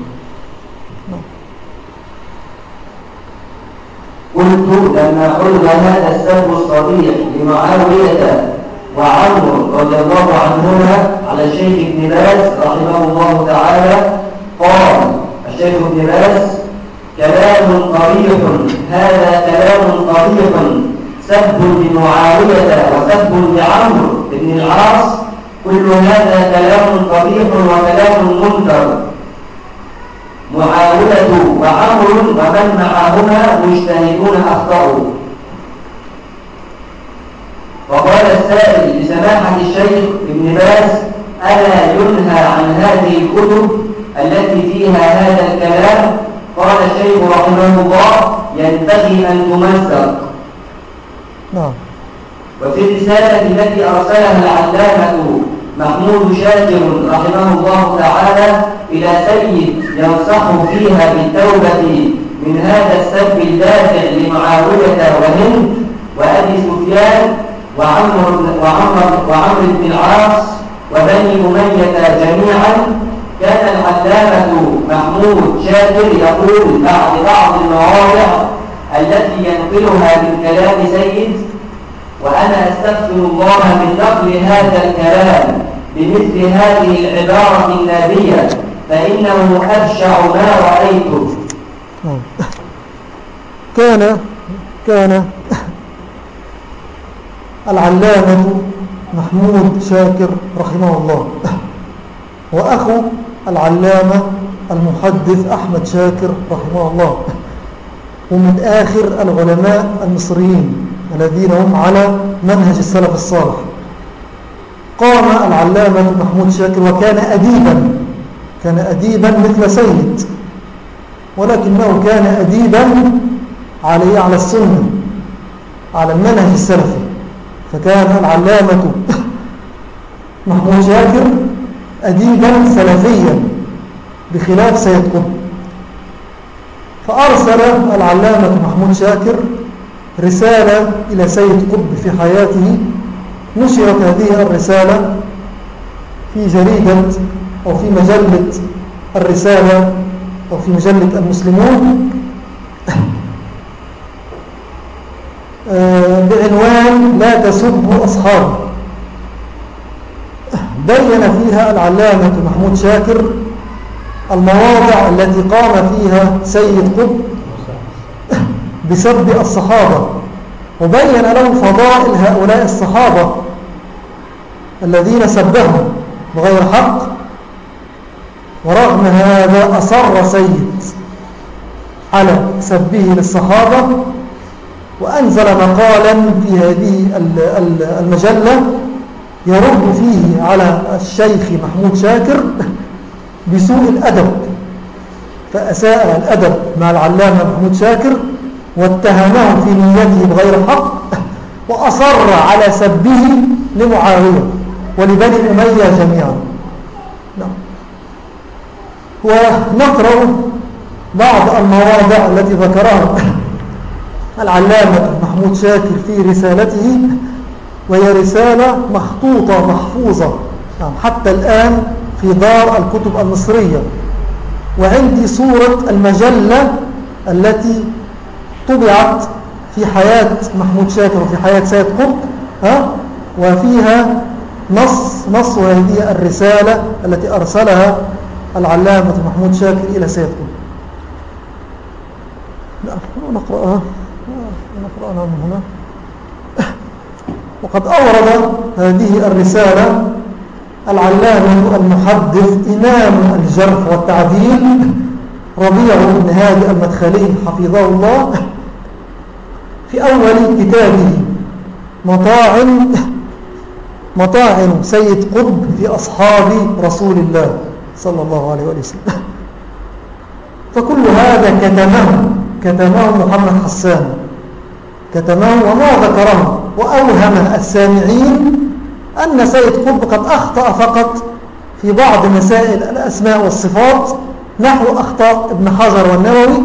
قلت لما عرض هذا السب الصريح لمعاوية وعمر رضي الله عنهما على الشيخ ابن باز رحمه الله تعالى قال الشيخ ابن باز كلام قبيح هذا كلام قبيح سب لمعاوية وسب لعمرو بن العاص. كل هذا كلام قبيح وكلام منكر. معاوية وعمر ومن معهما مجتهدون أخطأوا. وقال السائل لسماحة الشيخ ابن باز ألا ينهى عن هذه الكتب التي فيها هذا الكلام؟ قال الشيخ رحمه الله ينبغي أن تمزق. نعم. وفي الرسالة التي أرسلها العلامة محمود شاكر رحمه الله تعالى إلى سيد ينصح فيها بالتوبة من هذا السب الدافع لمعاوية وهند وأبي سفيان وعمر وعمر وعمر بن العاص وبني أمية جميعا. كان العلامة محمود شاكر يقول بعد بعض المواضع التي ينقلها من كلام سيد وأنا أستغفر الله من نقل هذا الكلام بمثل هذه العبارة النابية فإنه أبشع ما رأيته. كان كان العلامة محمود شاكر رحمه الله. وأخو العلامة المحدث أحمد شاكر رحمه الله. ومن آخر العلماء المصريين الذين هم على منهج السلف الصالح. قام العلامة محمود شاكر وكان أديبا كان أديبا مثل سيد ولكنه كان أديبا عليه على السنة على المنهج السلفي. فكان العلامة محمود شاكر أديبا سلفيا بخلاف سيد قطب. فأرسل العلامة محمود شاكر رسالة إلى سيد قطب في حياته. نشرت هذه الرسالة في جريدة أو في مجلة الرسالة أو في مجلة المسلمون. آه، بعنوان لا تسبوا أصحابه بين فيها العلامة محمود شاكر المواضع التي قام فيها سيد قطب بسب الصحابة وبين له فضائل هؤلاء الصحابة الذين سبهم بغير حق ورغم هذا أصر سيد على سبه للصحابة وأنزل مقالا في هذه المجلة يرد فيه على الشيخ محمود شاكر بسوء الأدب فأساء الأدب مع العلامة محمود شاكر واتهمه في نيته بغير حق وأصر على سبه لمعاوية ولبني أمية جميعا. نعم. ونقرأ بعض المواضع التي ذكرها العلامة محمود شاكر في رسالته وهي رسالة مخطوطة محفوظة. نعم حتى الآن في دار الكتب المصرية. وعندي صورة المجلة التي طبعت في حياة محمود شاكر وفي حياة سيد قطب ها؟ وفيها نص نص هذه الرسالة التي أرسلها العلامة محمود شاكر إلى سيد قطب. نقرأها نقرأها من هنا. وقد أورد هذه الرسالة العلامة المحدث إمام الجرح والتعديل ربيع بن هادي المدخلي حفظه الله في أول كتابه مطاعن مطاعن سيد قطب في أصحاب رسول الله صلى الله عليه وسلم. فكل هذا كتمه كتمه محمد حسان. كتمه وما ذكره وأوهم السامعين أن سيد قطب قد أخطأ فقط في بعض مسائل الأسماء والصفات نحو أخطاء ابن حجر والنووي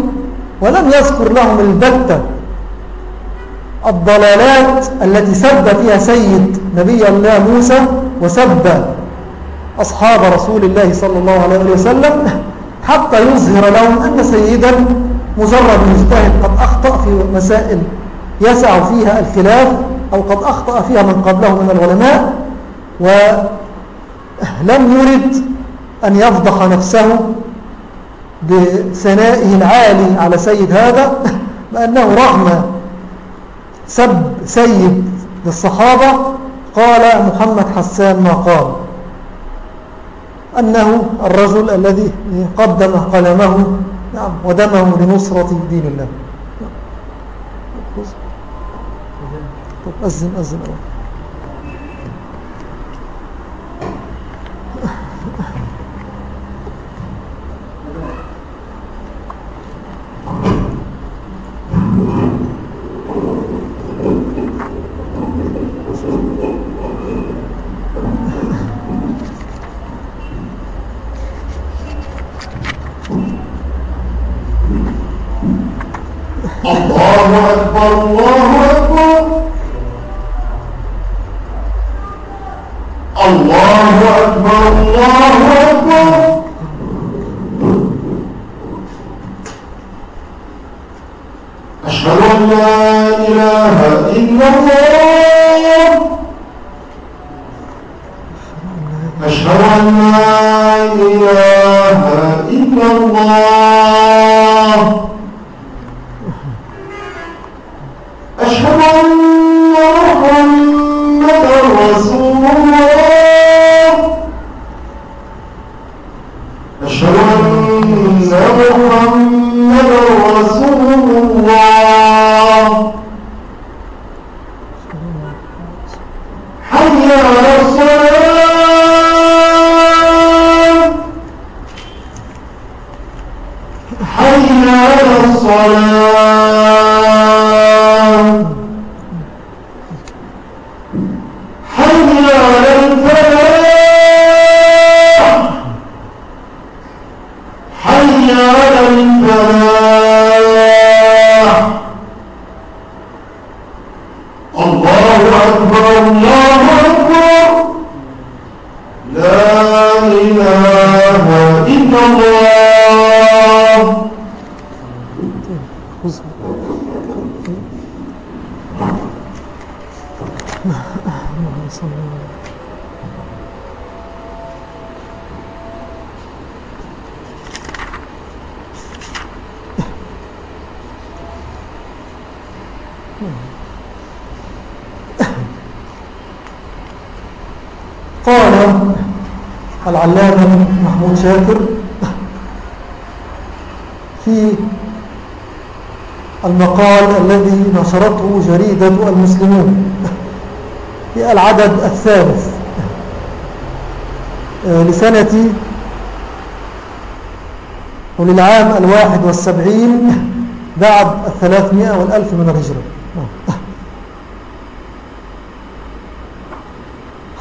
ولم يذكر لهم البتة الضلالات التي سب فيها سيد نبي الله موسى وسب أصحاب رسول الله صلى الله عليه وسلم حتى يظهر لهم أن سيدا مجرد مجتهد قد أخطأ في مسائل يسع فيها الخلاف أو قد أخطأ فيها من قبله من العلماء ولم يرد أن يفضح نفسه بثنائه العالي على سيد هذا بأنه رغم سب سيد للصحابة قال محمد حسان ما قال. أنه الرجل الذي قدم قلمه نعم ودمه لنصرة دين الله. طب أزن أزن أول الله أكبر الله أكبر الله أكبر الله أكبر أشهد أن لا إله إلا قال العلامة محمود شاكر في المقال الذي نشرته جريدة المسلمون في العدد الثالث. لسنة وللعام الواحد والسبعين بعد الثلاثمائة والألف من الهجرة.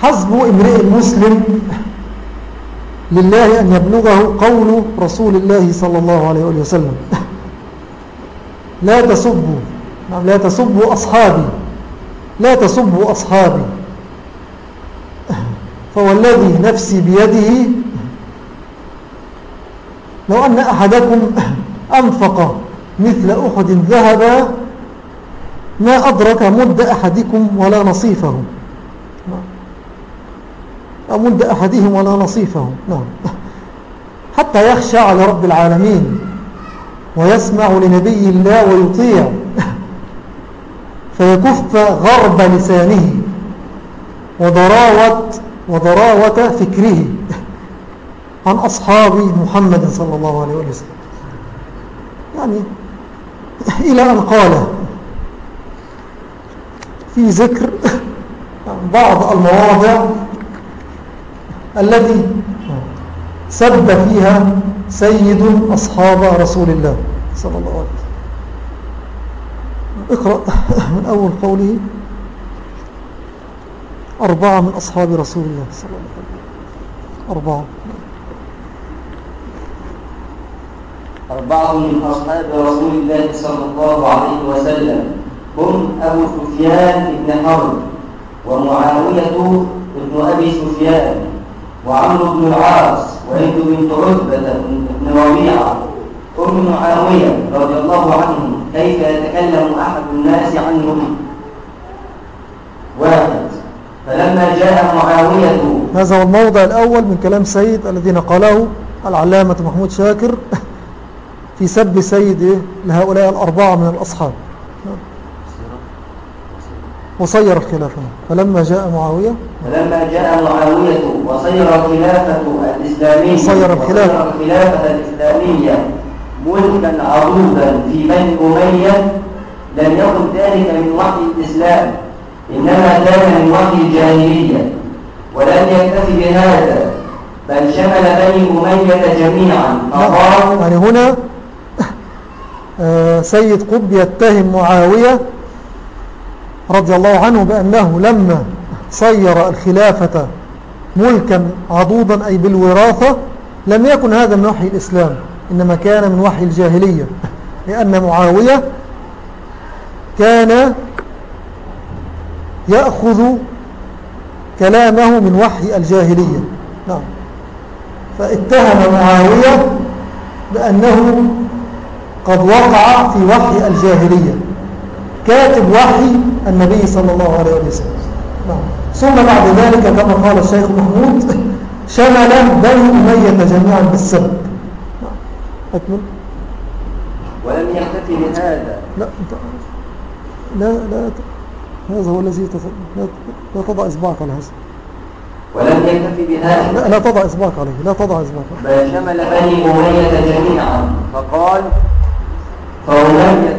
حسب امرئ مسلم لله أن يبلغه قول رسول الله صلى الله عليه وسلم. لا تسبوا نعم لا تسبوا أصحابي لا تسبوا أصحابي. فوالذي نفسي بيده لو أن أحدكم أنفق مثل أحد ذهب ما أدرك مد أحدكم ولا نصيفه. أو مد أحدهم ولا نصيفه نعم. حتى يخشى على رب العالمين ويسمع لنبي الله ويطيع. فيكف غرب لسانه وضراوة, وضراوة فكره عن أصحاب محمد صلى الله عليه وسلم. يعني إلى أن قال في ذكر بعض المواضع التي سب فيها سيد أصحاب رسول الله صلى الله عليه وسلم. اقرأ من أول قوله أربعة من أصحاب رسول الله صلى الله عليه وسلم. أربعة. أربعة من أصحاب رسول الله صلى الله عليه وسلم. هم أبو سفيان بن حرب ومعاوية بن أبي سفيان. وعمرو بن العاص وهند بنت عتبة بن ربيعة أم معاوية رضي الله عنهم كيف يتكلم أحد الناس عنهم واحد. فلما جاء معاوية هذا هو الموضع الأول من كلام سيد الذي نقله العلامة محمود شاكر في سب سيد لهؤلاء الأربعة من الأصحاب. وصير الخلافة. فلما جاء معاوية فلما جاء معاوية وصير الخلافة الإسلامية وصير الخلافة الخلافة الإسلامية ملكا عروضا في بني أمية لم يكن ذلك من وحي الإسلام إنما كان من وحي الجاهلية ولم يكتفي بهذا بل شمل بني أمية جميعا. فقال يعني هنا آه، سيد قطب يتهم معاوية رضي الله عنه بأنه لما صير الخلافة ملكا عضوضا أي بالوراثة لم يكن هذا من وحي الإسلام إنما كان من وحي الجاهلية لأن معاوية كان يأخذ كلامه من وحي الجاهلية. نعم. فاتهم معاوية بأنه قد وقع في وحي الجاهلية. كاتب وحي النبي صلى الله عليه وسلم. نعم. ثم بعد ذلك كما قال الشيخ محمود شمل بني أمية جميعا بالسبب نعم. أكمل. ولم يكتفي بهذا لا لا لا هذا هو الذي لا, لا تضع إصبعك على هذا. ولم يكتفي بهذا لا, لا تضع إصبعك عليه لا تضع إصبعك بل شمل بني أمية جميعا. فقال فأمية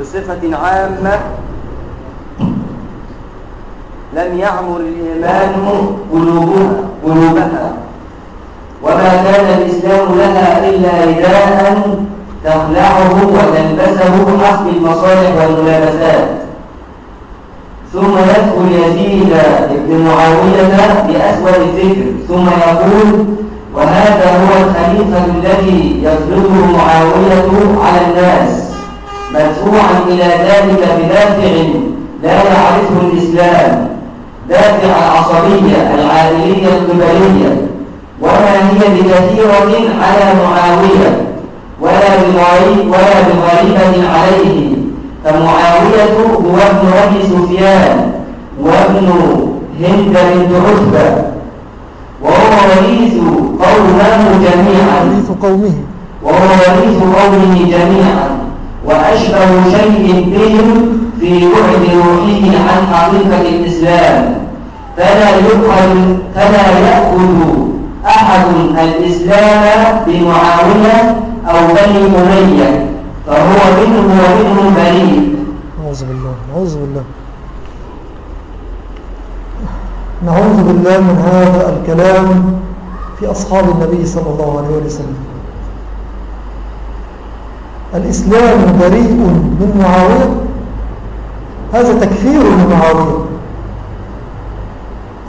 بصفة عامة لم يعمر الإيمان قلوبها, قلوبها. وما كان الإسلام لها إلا رداء تخلعه وتلبسه حسب المصالح والملابسات. ثم يدخل يزيد بن معاوية بأسوأ الذكر. ثم يقول وهذا هو الخليفة الذي يفرضه معاوية على الناس. مدفوعا إلى ذلك بدافع لا يعرفه الإسلام دافع العصبية العادلية القبلية وما هي بكثيرة على معاوية ولا بغريب ولا بغريبة عليه فمعاوية هو ابن أبي سفيان وابن هند بنت عتبة وهو وريث قومه جميعا. وهو وريث قومه جميعا. وأشبه شيء بهم في بعد روحه عن حقيقة الإسلام. فلا يؤخذ فلا يأخذ أحد الإسلام بمعاوية أو بني أمية فهو منه ومنهم بريء. نعوذ بالله نعوذ بالله. نعوذ بالله من هذا الكلام في أصحاب النبي صلى الله عليه وسلم. الإسلام بريء من معاوية. هذا تكفير من معاوية.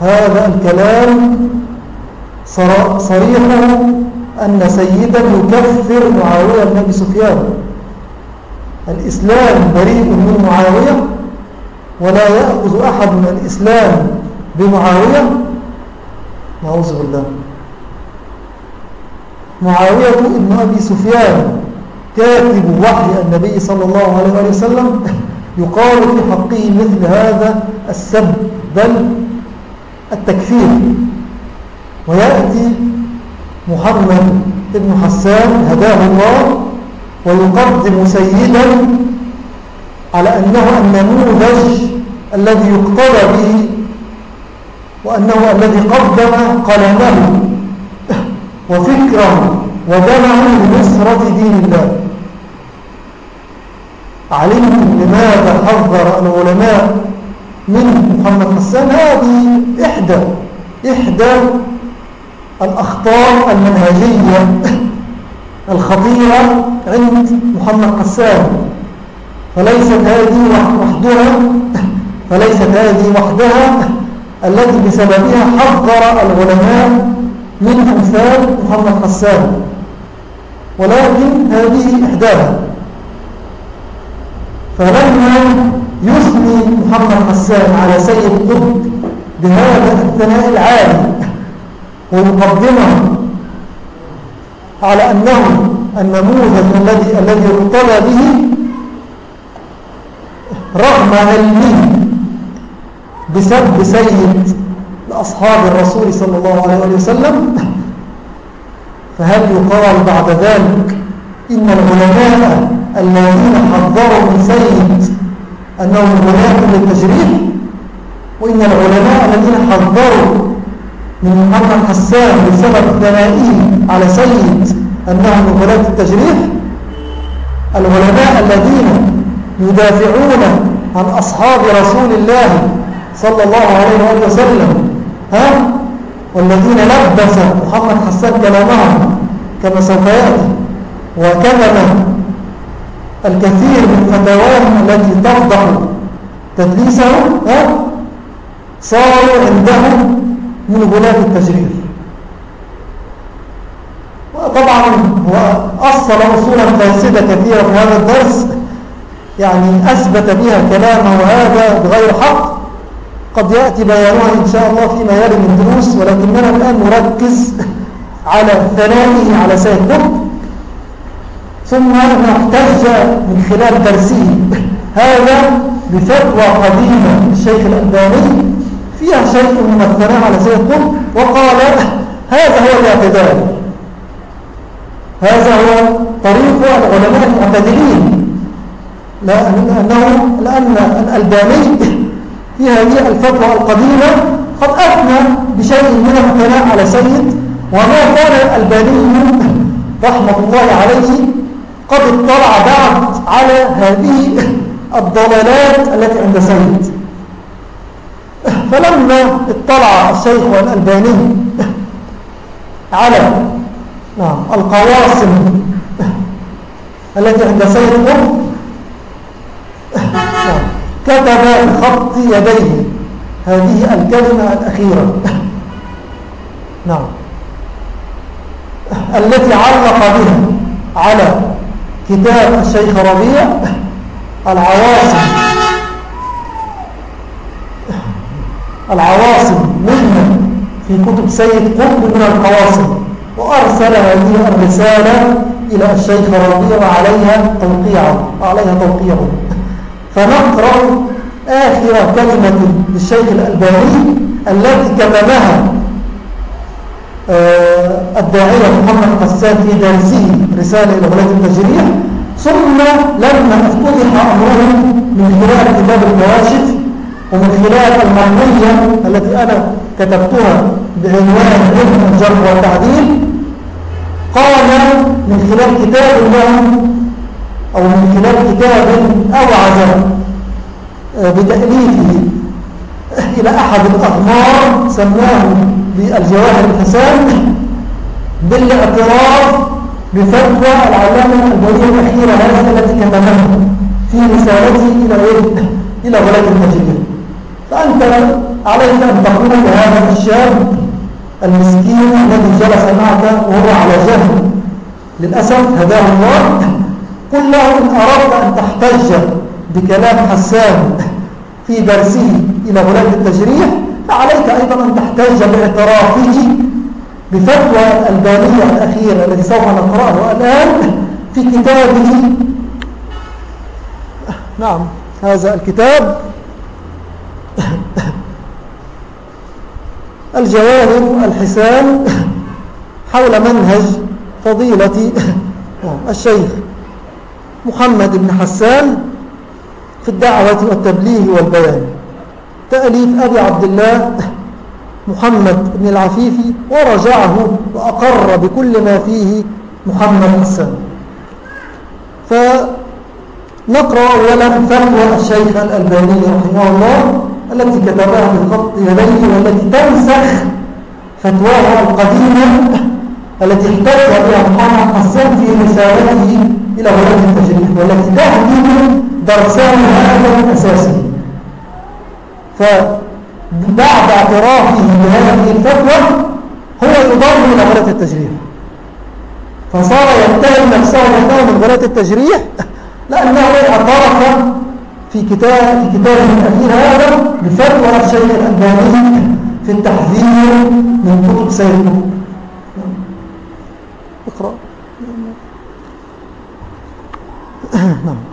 هذا الكلام صريحه أن سيدا يكفر معاوية بن أبي سفيان. الإسلام بريء من معاوية ولا يأخذ أحد من الإسلام بمعاوية. نعوذ بالله. معاوية ابن أبي سفيان كاتب وحي النبي صلى الله عليه وسلم يقال في حقه مثل هذا السب بل التكفير. ويأتي محمد بن حسان هداه الله ويقدم سيدا على أنه النموذج الذي يقتضى به وأنه الذي قدم قلمه وفكره ودمه لنصرة دين الله. علمتم لماذا حذر العلماء من محمد حسان؟ هذه إحدى إحدى الأخطاء المنهجية الخطيرة عند محمد حسان. فليست هذه وحدها فليست هذه وحدها التي بسببها حذر العلماء من أمثال محمد حسان. ولكن هذه إحداها فلما يثني محمد حسان على سيد قطب بهذا الثناء العالي ويقدمه على أنه النموذج الذي الذي يقتضى به رغم علمه بسب سيد لأصحاب الرسول صلى الله عليه وسلم فهل يقال بعد ذلك إن العلماء الذين حذروا من سيد أنهم غلاة للتجريح وإن العلماء الذين حذروا من محمد حسان بسبب ثنائه على سيد أنهم من غلاة التجريح؟ العلماء الذين يدافعون عن أصحاب رسول الله صلى الله عليه وسلم ها؟ والذين لبس محمد حسان كلامهم كما سوف يأتي وكذب الكثير من فتاواهم التي تفضح تدليسه صاروا عندهم من غلاف التجريف وطبعا هو أصل أصولا فاسدة كثيرة في هذا الدرس يعني أثبت بها كلامه وهذا بغير حق. قد يأتي بيانها إن شاء الله فيما يلي من دروس ولكننا الآن نركز على ثنائه على سيد قطب ثم نحتج من خلال درسه. هذا بفتوى قديمة للشيخ الألباني. فيها شيء من الثناء على سيد قطب وقال هذا هو الاعتدال. هذا هو طريق العلماء المعتدلين. لأنه لأن الألباني في هذه الفتوى القديمة قد أثنى بشيء من الثناء على سيد وما كان الألباني رحمة الله عليه قد اطلع بعد على هذه الضلالات التي عند سيد. فلما اطلع الشيخ الألباني على نعم القواسم التي عند سيد قرب كتب بخط يديه. هذه الكلمة الأخيرة. نعم. التي علق بها على كتاب الشيخ ربيع العواصم. العواصم مهمة في كتب سيد قطب من القواصم وأرسل هذه الرسالة إلى الشيخ ربيع وعليها توقيعه وعليها توقيعه فنقرأ آخر كلمة للشيخ الألباني التي كتبها آه، الداعية محمد قسام في درسه رسالة إلى بلاد التجريح ثم لما افتتح أمره من خلال كتاب الكواشف ومن خلال المرمية التي أنا كتبتها بعنوان علم الجرح والتعديل. قال من خلال كتاب له أو من خلال كتاب أوعز آه، بتأليفه. إلى أحد الأغمار سماه بالجواهر الحسان بالاعتراف بفتوى العلامة البنية الأخيرة هذه التي كتبها في رسالته إلى؟ إلى غلاة المجلة فأنت عليك أن تقول لهذا الشاب المسكين الذي جلس معك وهو على جهل للأسف هداه الله. قل له إن أردت أن تحتج بكلام حسان في درسه إلى غلاة التجريح فعليك أيضا أن تحتج باعترافه بفتوى الألبانية الأخيرة التي سوف نقرأه الآن في كتابه. نعم هذا الكتاب الجواهر الحسان حول منهج فضيلة الشيخ. محمد بن حسان في الدعوة والتبليغ والبيان. تأليف أبي عبد الله محمد بن العفيفي ورجعه وأقر بكل ما فيه محمد حسان. فنقرأ أولا فتوى الشيخ الألباني رحمه الله التي كتبها بخط يديه والتي تنسخ فتواه القديمة التي احتج بها محمد حسان في رسالته إلى غلاة التجريح والتي تهدم درسان هذا الأساسي فبعد اعترافه بهذه الفتوى هو يضر من غلاة التجريح. فصار يتهم نفسه يتهم من غلاة التجريح لأنه اعترف في كتاب في كتابه الأخير هذا بفتوى الشيخ الألباني في التحذير من كتب سيد اقرأ نعم.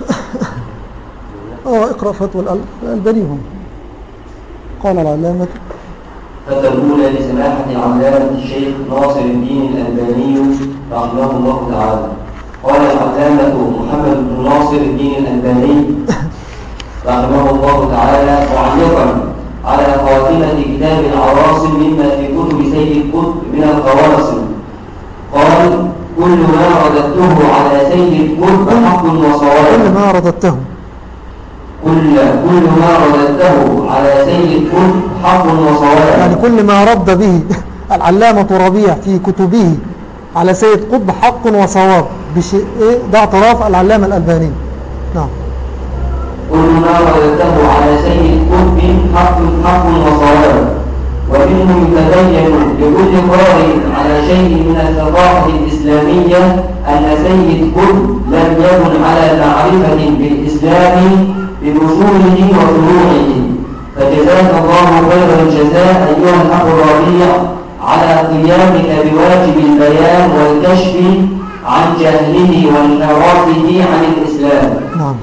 آه اقرأ فتوى الألباني هم. قال العلامة فتى الأولى لسماحة العلامة الشيخ ناصر الدين الألباني رحمه الله تعالى. قال العلامة محمد بن ناصر الدين الألباني رحمه الله تعالى معلقا على خاتمة كتاب العواصم مما في كتب سيد الكتب من القواصم قال كل ما رددته على سيد الكتب حق وصواب. كل ما رددته. كل كل ما رددته على سيد الكتب حق وصواب. يعني كل ما رد به العلامة ربيع في كتبه على سيد قطب حق وصواب. بشيء إيه؟ ده اعتراف العلامة الألباني نعم. كل ما رددته على سيد قطب حق حق وصواب ومنه يتبين لكل قارئ على شيء من الثقافة الإسلامية أن سيد قطب لم يكن على معرفة بالإسلام بأصوله وفروعه. فجزاك الله خير الجزاء أيها الأخ الربيع على قيامك بواجب البيان والكشف عن جهله وانحرافه عن الإسلام نعم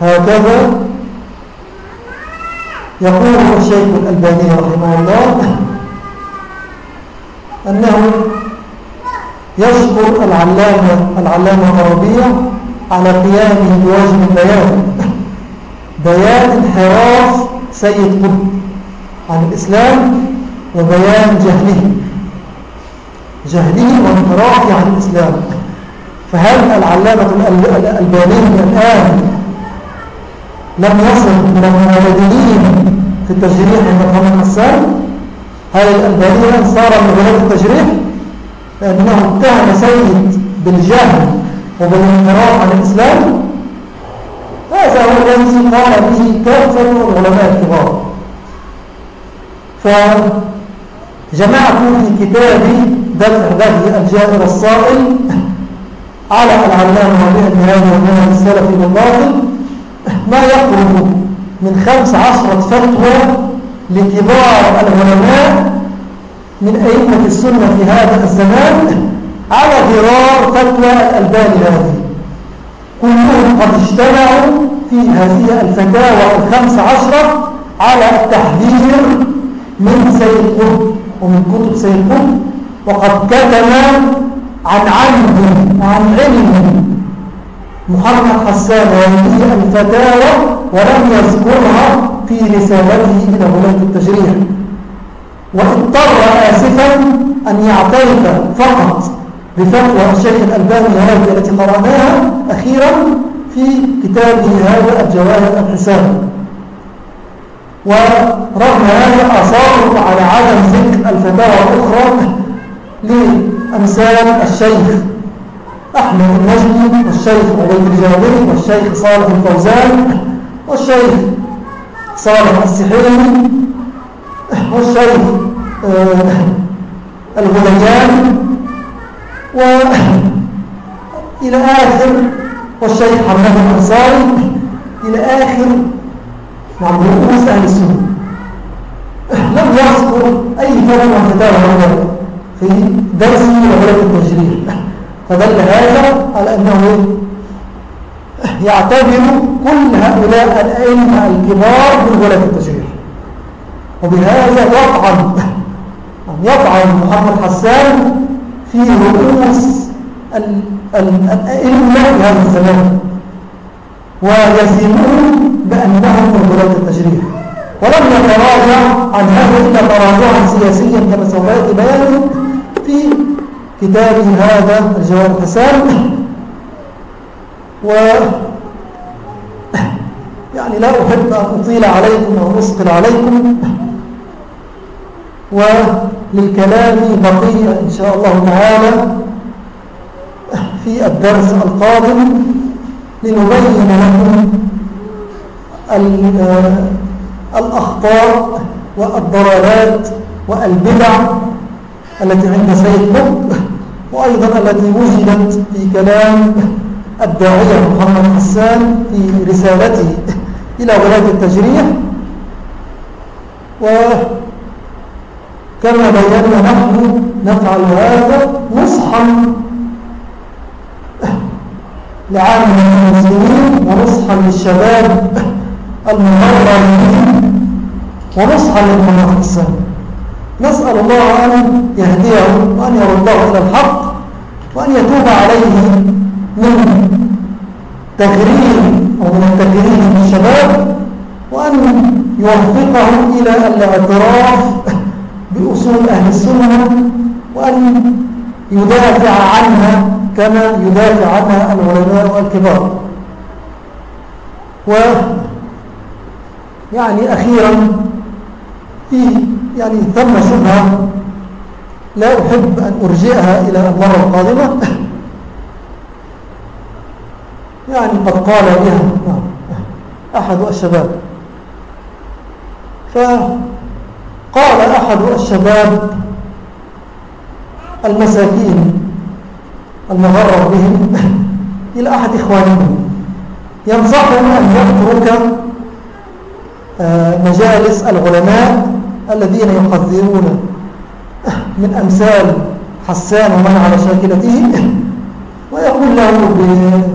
هكذا يقول الشيخ الألباني رحمه الله أنه يشكر العلامة العلامة الربيع على قيامه بواجب البيان. بيان انحراف سيد قطب عن الإسلام وبيان جهله. جهله وانحرافه عن الإسلام. فهل العلامة الألباني الآن لم يصل من المعتدلين في التجريح عند محمد حسان هل الألباني صار من غلاف التجريح لأنه اتهم سيد بالجهل وبالانحراف عن الإسلام. هذا هو الذي قال به كافة العلماء الكبار. فجمعت في كتابي دفع بهي الجائر الصائل على العلامة بأن هذا المنهج السلفي بالباطل ما يقرب من خمس عشرة فتوى لكبار العلماء من أئمة السنة في هذا الزمان على غرار فتوى الألباني هذه. كلهم قد اجتمعوا في هذه الفتاوى الخمس عشرة على التحذير من سيد قطب ومن كتب سيد قطب. وقد كتم عن علم وعن علم محمد حسان هذه الفتاوى ولم يذكرها في رسالته إلى ولاة التشريع. واضطر آسفا أن يعترف فقط بفتوى الشيخ الألباني هذه التي قرأناها أخيرا في كتابه هذا الجواهر الحساب. ورغم هذا أصار على عدم ذكر الفتاوى الأخرى لأمثال الشيخ. أحمد النجمي والشيخ عبيد الجابري والشيخ صالح الفوزان والشيخ صالح السحيمي والشيخ آه، الغليان وإلى آخر والشيخ حمد الأنصاري إلى آخر نعم رؤوس أهل السنة. لم يذكر أي فرق من فتاوى في درسه وغلق التجريح. فدل هذا على أنه يعتبر كل هؤلاء الأئمة الكبار من غلاة التجريح وبهذا يطعن يطعن محمد حسان في رؤوس الأئمة في هذا الزمان ويزيمون بأنهم من غلاة التجريح ولم يتراجع عن هذا إلا تراجعا سياسيا كما سوف يأتي بيانه في كتابه هذا الجواب الحسان و يعني لا أحب أن أطيل عليكم أو أثقل عليكم. وللكلام بقية إن شاء الله تعالى في الدرس القادم لنبين لكم الأخطاء والضرارات والبدع التي عند سيد قطب وأيضا التي وجدت في كلام الداعية محمد حسان في رسالته إلى ولاة التجريح وكما بينا نحن نفعل هذا نصحا لعالم المسلمين ونصحا للشباب المغربين ونصحا للمحمد حسان. نسأل الله أن يهديه وأن يرده إلى الحق وأن يتوب عليه من تغرير أو من التغرير للشباب وأن يوفقه إلى الاعتراف بأصول أهل السنة وأن يدافع عنها كما يدافع عنها العلماء الكبار و يعني أخيرا في يعني ثم شبهة لا أحب أن أرجئها إلى المرة القادمة. يعني قد قال بها. أحد الشباب. فقال أحد الشباب المساكين المغرر بهم إلى أحد إخوانهم ينصحهم أن يترك آه، مجالس العلماء الذين يحذرون من أمثال حسان ومن على شاكلته ويقول له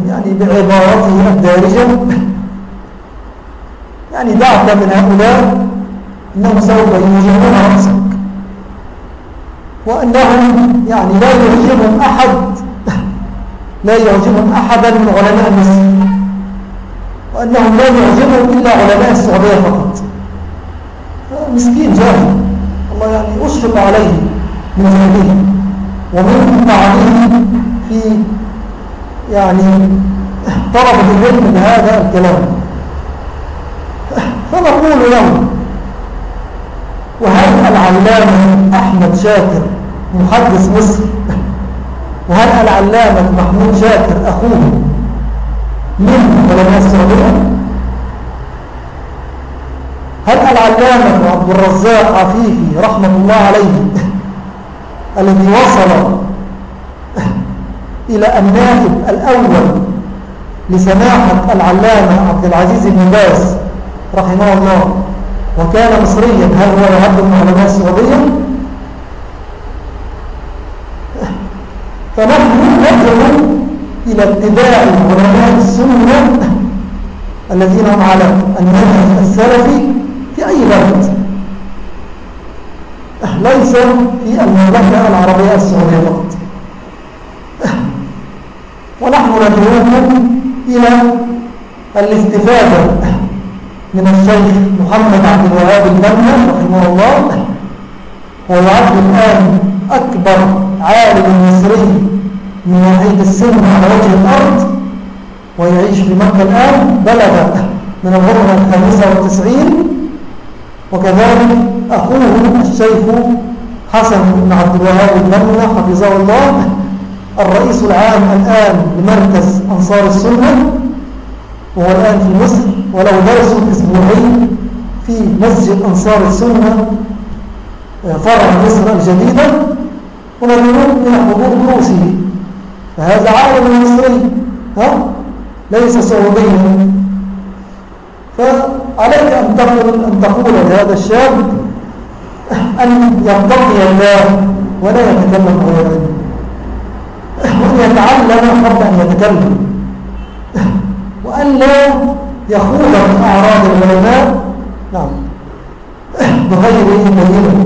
يعني بعبارته الدارجة يعني دعك من هؤلاء إنهم سوف يوجهون رأسك. وأنهم يعني لا يعجبهم أحد لا يعجبهم أحدا من علماء مصر وأنهم لا يعجبهم إلا علماء السعودية فقط. مسكين جاهل. الله يعني أشفق عليه من هذه ومن تعليم في يعني طلبة العلم بهذا الكلام. فنقول له وهل العلامة أحمد شاكر محدث مصر؟ وهل العلامة محمود شاكر أخوه من علماء السعودية هل العلامة عبد الرزاق عفيفي رحمة الله عليه الذي وصل إلى النائب الأول لسماحة العلامة عبد العزيز بن باز رحمه الله وكان مصريا هل هو يعد من علماء السعودية؟ فنحن ندعو إلى اتباع علماء السنة الذين هم على النهج السلفي في أي بلد. ليس في المملكة العربية السعودية فقط. ونحن ندعوكم إلى الاستفادة من الشيخ محمد عبد الوهاب البنا رحمه الله. ويعد الآن أكبر عالم مصري من ناحية السن على وجه الأرض ويعيش في مكة الآن بلغ من الغرفة الخامسة والتسعين وكذلك أخوه الشيخ حسن بن عبد الوهاب المنى حفظه الله الرئيس العام الآن لمركز أنصار السنة وهو الآن في مصر وله درس أسبوعي في مسجد أنصار السنة فرع مصر الجديدة ونظرون من حضور دروسه. فهذا عالم مصري ها؟ ليس سعوديا. فعليك أن تقول, أن تقول لهذا الشاب أن يرتقي الله ولا يتكلم غير وأن يتعلم قبل أن يتكلم. وأن لا يخوض من أعراض العلماء. نعم. بغير بينه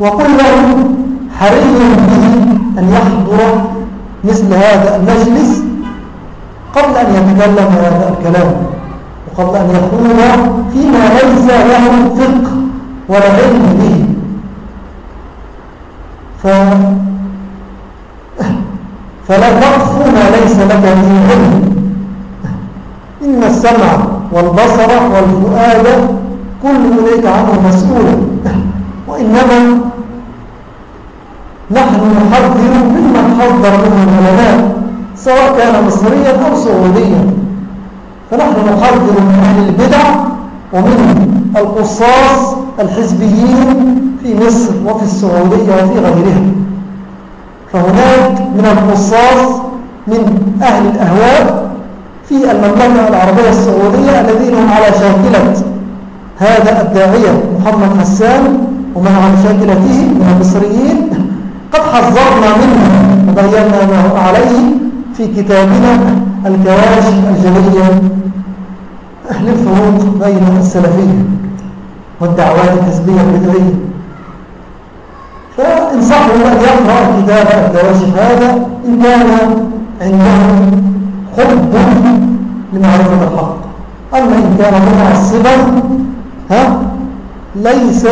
وقل له حري به أن يحضر مثل هذا المجلس قبل أن يتكلم هذا الكلام وقبل أن يخوض فيما ليس له فقه ولا علم به. ف... فلا تقف ما ليس لك به علم. إن السمع والبصر والفؤاد كل إليك عنه مسؤول. وإنما نحن نحذر ممن حذر منه العلماء. سواء كان مصريا أو سعوديا فنحن نحذر من أهل البدع ومن القصاص الحزبيين في مصر وفي السعودية وفي غيرها. فهناك من القصاص من أهل الأهواء في المملكة العربية السعودية الذين هم على شاكلة هذا الداعية محمد حسان ومن على شاكلته من المصريين. قد حذرنا منه وبينا ما هو عليه. في كتابنا الكواشف الجلية للفروق بين السلفية والدعوات الحزبية البدعية. فانصحوا أن يقرأ كتاب الكواشف هذا إن كان عنده حب لمعرفة الحق. أما إن كان متعصبا ها ليس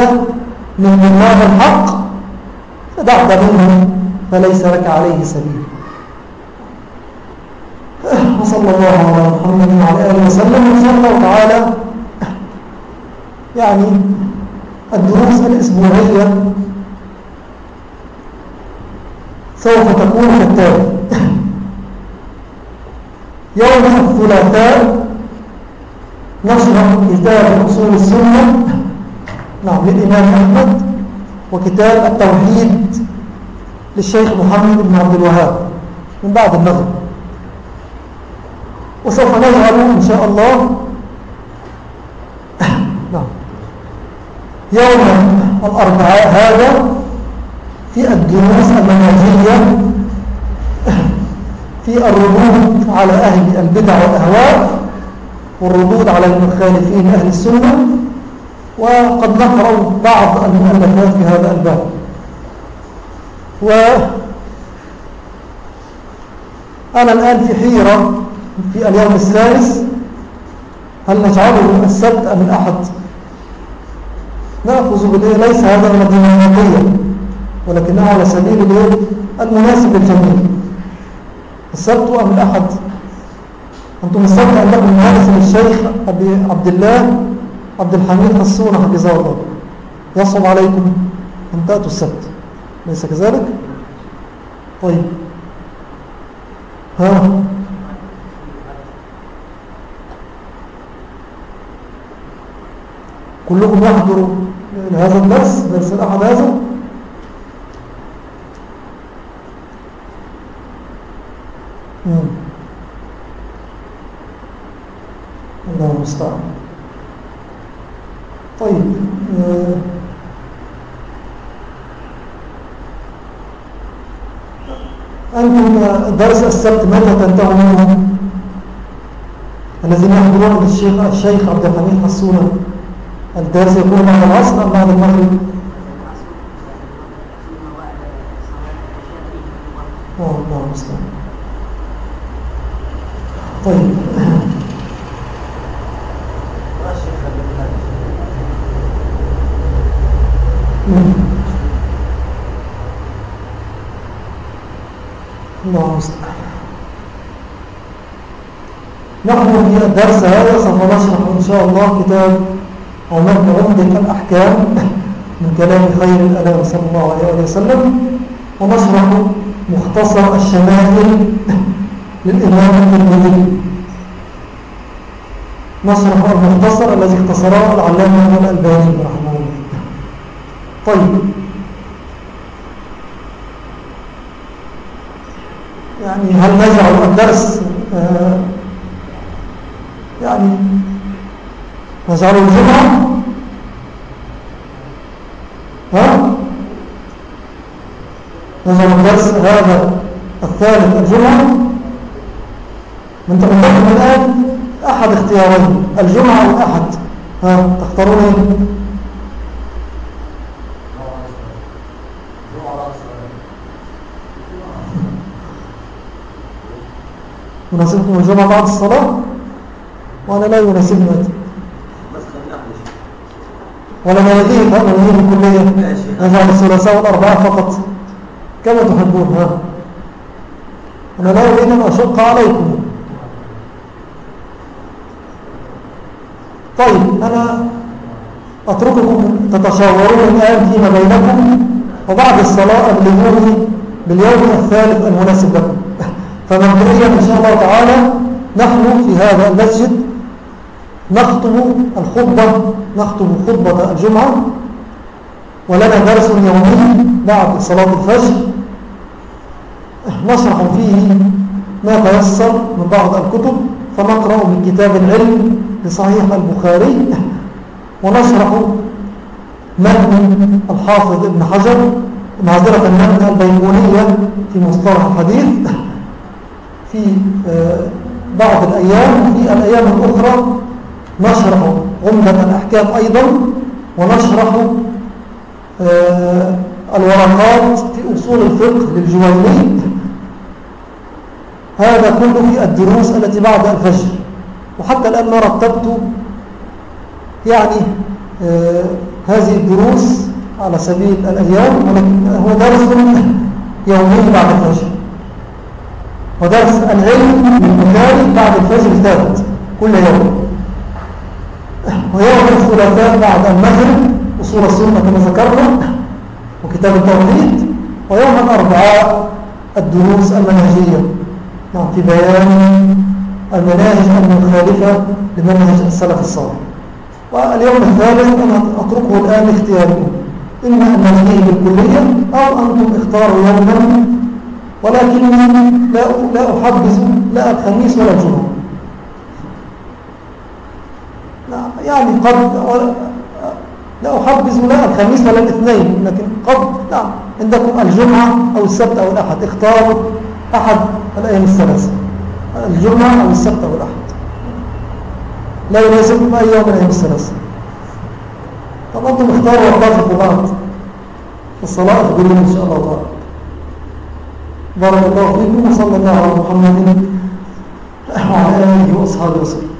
من الله الحق فدعت منه فليس لك عليه سبيل. وصلى الله على محمد وعلى آله وسلم وإن شاء الله تعالى يعني الدروس الأسبوعية سوف تكون كالتالي يوم الثلاثاء نشرح كتاب أصول السنة نعم للإمام أحمد وكتاب التوحيد للشيخ محمد بن عبد الوهاب. من بعد المغرب وسوف نجعل إن شاء الله. يوم الأربعاء هذا في الدروس المنهجية في الردود على أهل البدع والأهواء والردود على المخالفين أهل السنة وقد نقرأ بعض المؤلفات في هذا الباب. وأنا الآن في حيرة. في اليوم الثالث هل نجعله السبت أم الأحد؟ نأخذ بالله ليس هذا من الديمقراطية ولكنه على سبيل المناسب للجميع. السبت أم الأحد؟ أنتم السبت عندكم ممارس للشيخ أبي عبد الله عبد الحميد حسون حفظه الله. يصعب عليكم أن تأتوا السبت. ليس كذلك؟ طيب. ها؟ كلكم يحضروا لهذا الدرس درس الأحد هذا. الله المستعان. طيب آه، أنتم آه، درس السبت متى تنتهي منه؟ الذين يحضرون الشيخ الشيخ عبد الحميد حسونه الدرس يكون بعد العصر أم بعد المغرب؟ المستعان. طيب. الله المستعان. نحن في الدرس هذا سوف نشرح إن شاء الله كتاب عمد عمدة الأحكام من كلام خير الأنام صلى الله عليه وسلم ونشرح مختصر الشمائل للإمام الترمذي. نشرح المختصر الذي اختصره العلامة الألباني رحمه الله. طيب. يعني هل نجعل الدرس؟ آه يعني نجعله الجمعة ها؟ نجعل الدرس هذا الثالث الجمعة من تقدمكم الآن أحد اختيارين الجمعة والأحد ها تختارون إيه يناسبكم الجمعة بعد الصلاة؟ وأنا لا يناسبني. ولا نلغيه فأنا نلغيه الكلية نجعل الثلاثاء والأربعاء فقط. كما تحبون ها. أنا لا أريد أن أشق عليكم. طيب أنا أترككم تتشاورون الآن فيما بينكم وبعد الصلاة أبلغوني باليوم الثالث المناسب لكم. فمبدئيا إن شاء الله تعالى نحن في هذا المسجد نخطب الخطبة نخطب خطبة الجمعة ولنا درس يومي بعد صلاة الفجر. نشرح فيه ما تيسر من بعض الكتب فنقرأ من كتاب العلم لصحيح البخاري ونشرح متن الحافظ ابن حجر معذرة المتن البيقونية في مصطلح الحديث. في بعض الأيام في الأيام الأخرى نشرح عمدة الأحكام أيضا ونشرح الورقات في أصول الفقه للجويني هذا كله في الدروس التي بعد الفجر. وحتى الآن ما رتبت يعني هذه الدروس على سبيل الأيام ولكن هو درس يومي بعد الفجر. ودرس العلم بالبخاري بعد الفجر ثابت كل يوم. ويوم الثلاثاء بعد المغرب أصول السنة كما ذكرنا وكتاب التوحيد ويوم الأربعاء الدروس المنهجية نعم في بيان المناهج المخالفة لمنهج السلف الصالح. واليوم الثالث أنا أتركه الآن لاختياركم. إما أن نلغيه بالكلية أو أنتم اختاروا يوما ولكني لا أحبذ لا الخميس ولا الجمعة يعني قد لا أحبذ لا الخميس ولا الاثنين لكن قد نعم عندكم الجمعة أو السبت أو الأحد اختاروا أحد الأيام الثلاثة الجمعة أو السبت أو الأحد. لا يناسبكم أي يوم من الثلاثة طب أنتم اختاروا واتفقوا بعض الصلاة أخبرين إن شاء الله تعالى. بارك الله فيكم وصلى الله على محمد وعلى آله وأصحابه وسلم.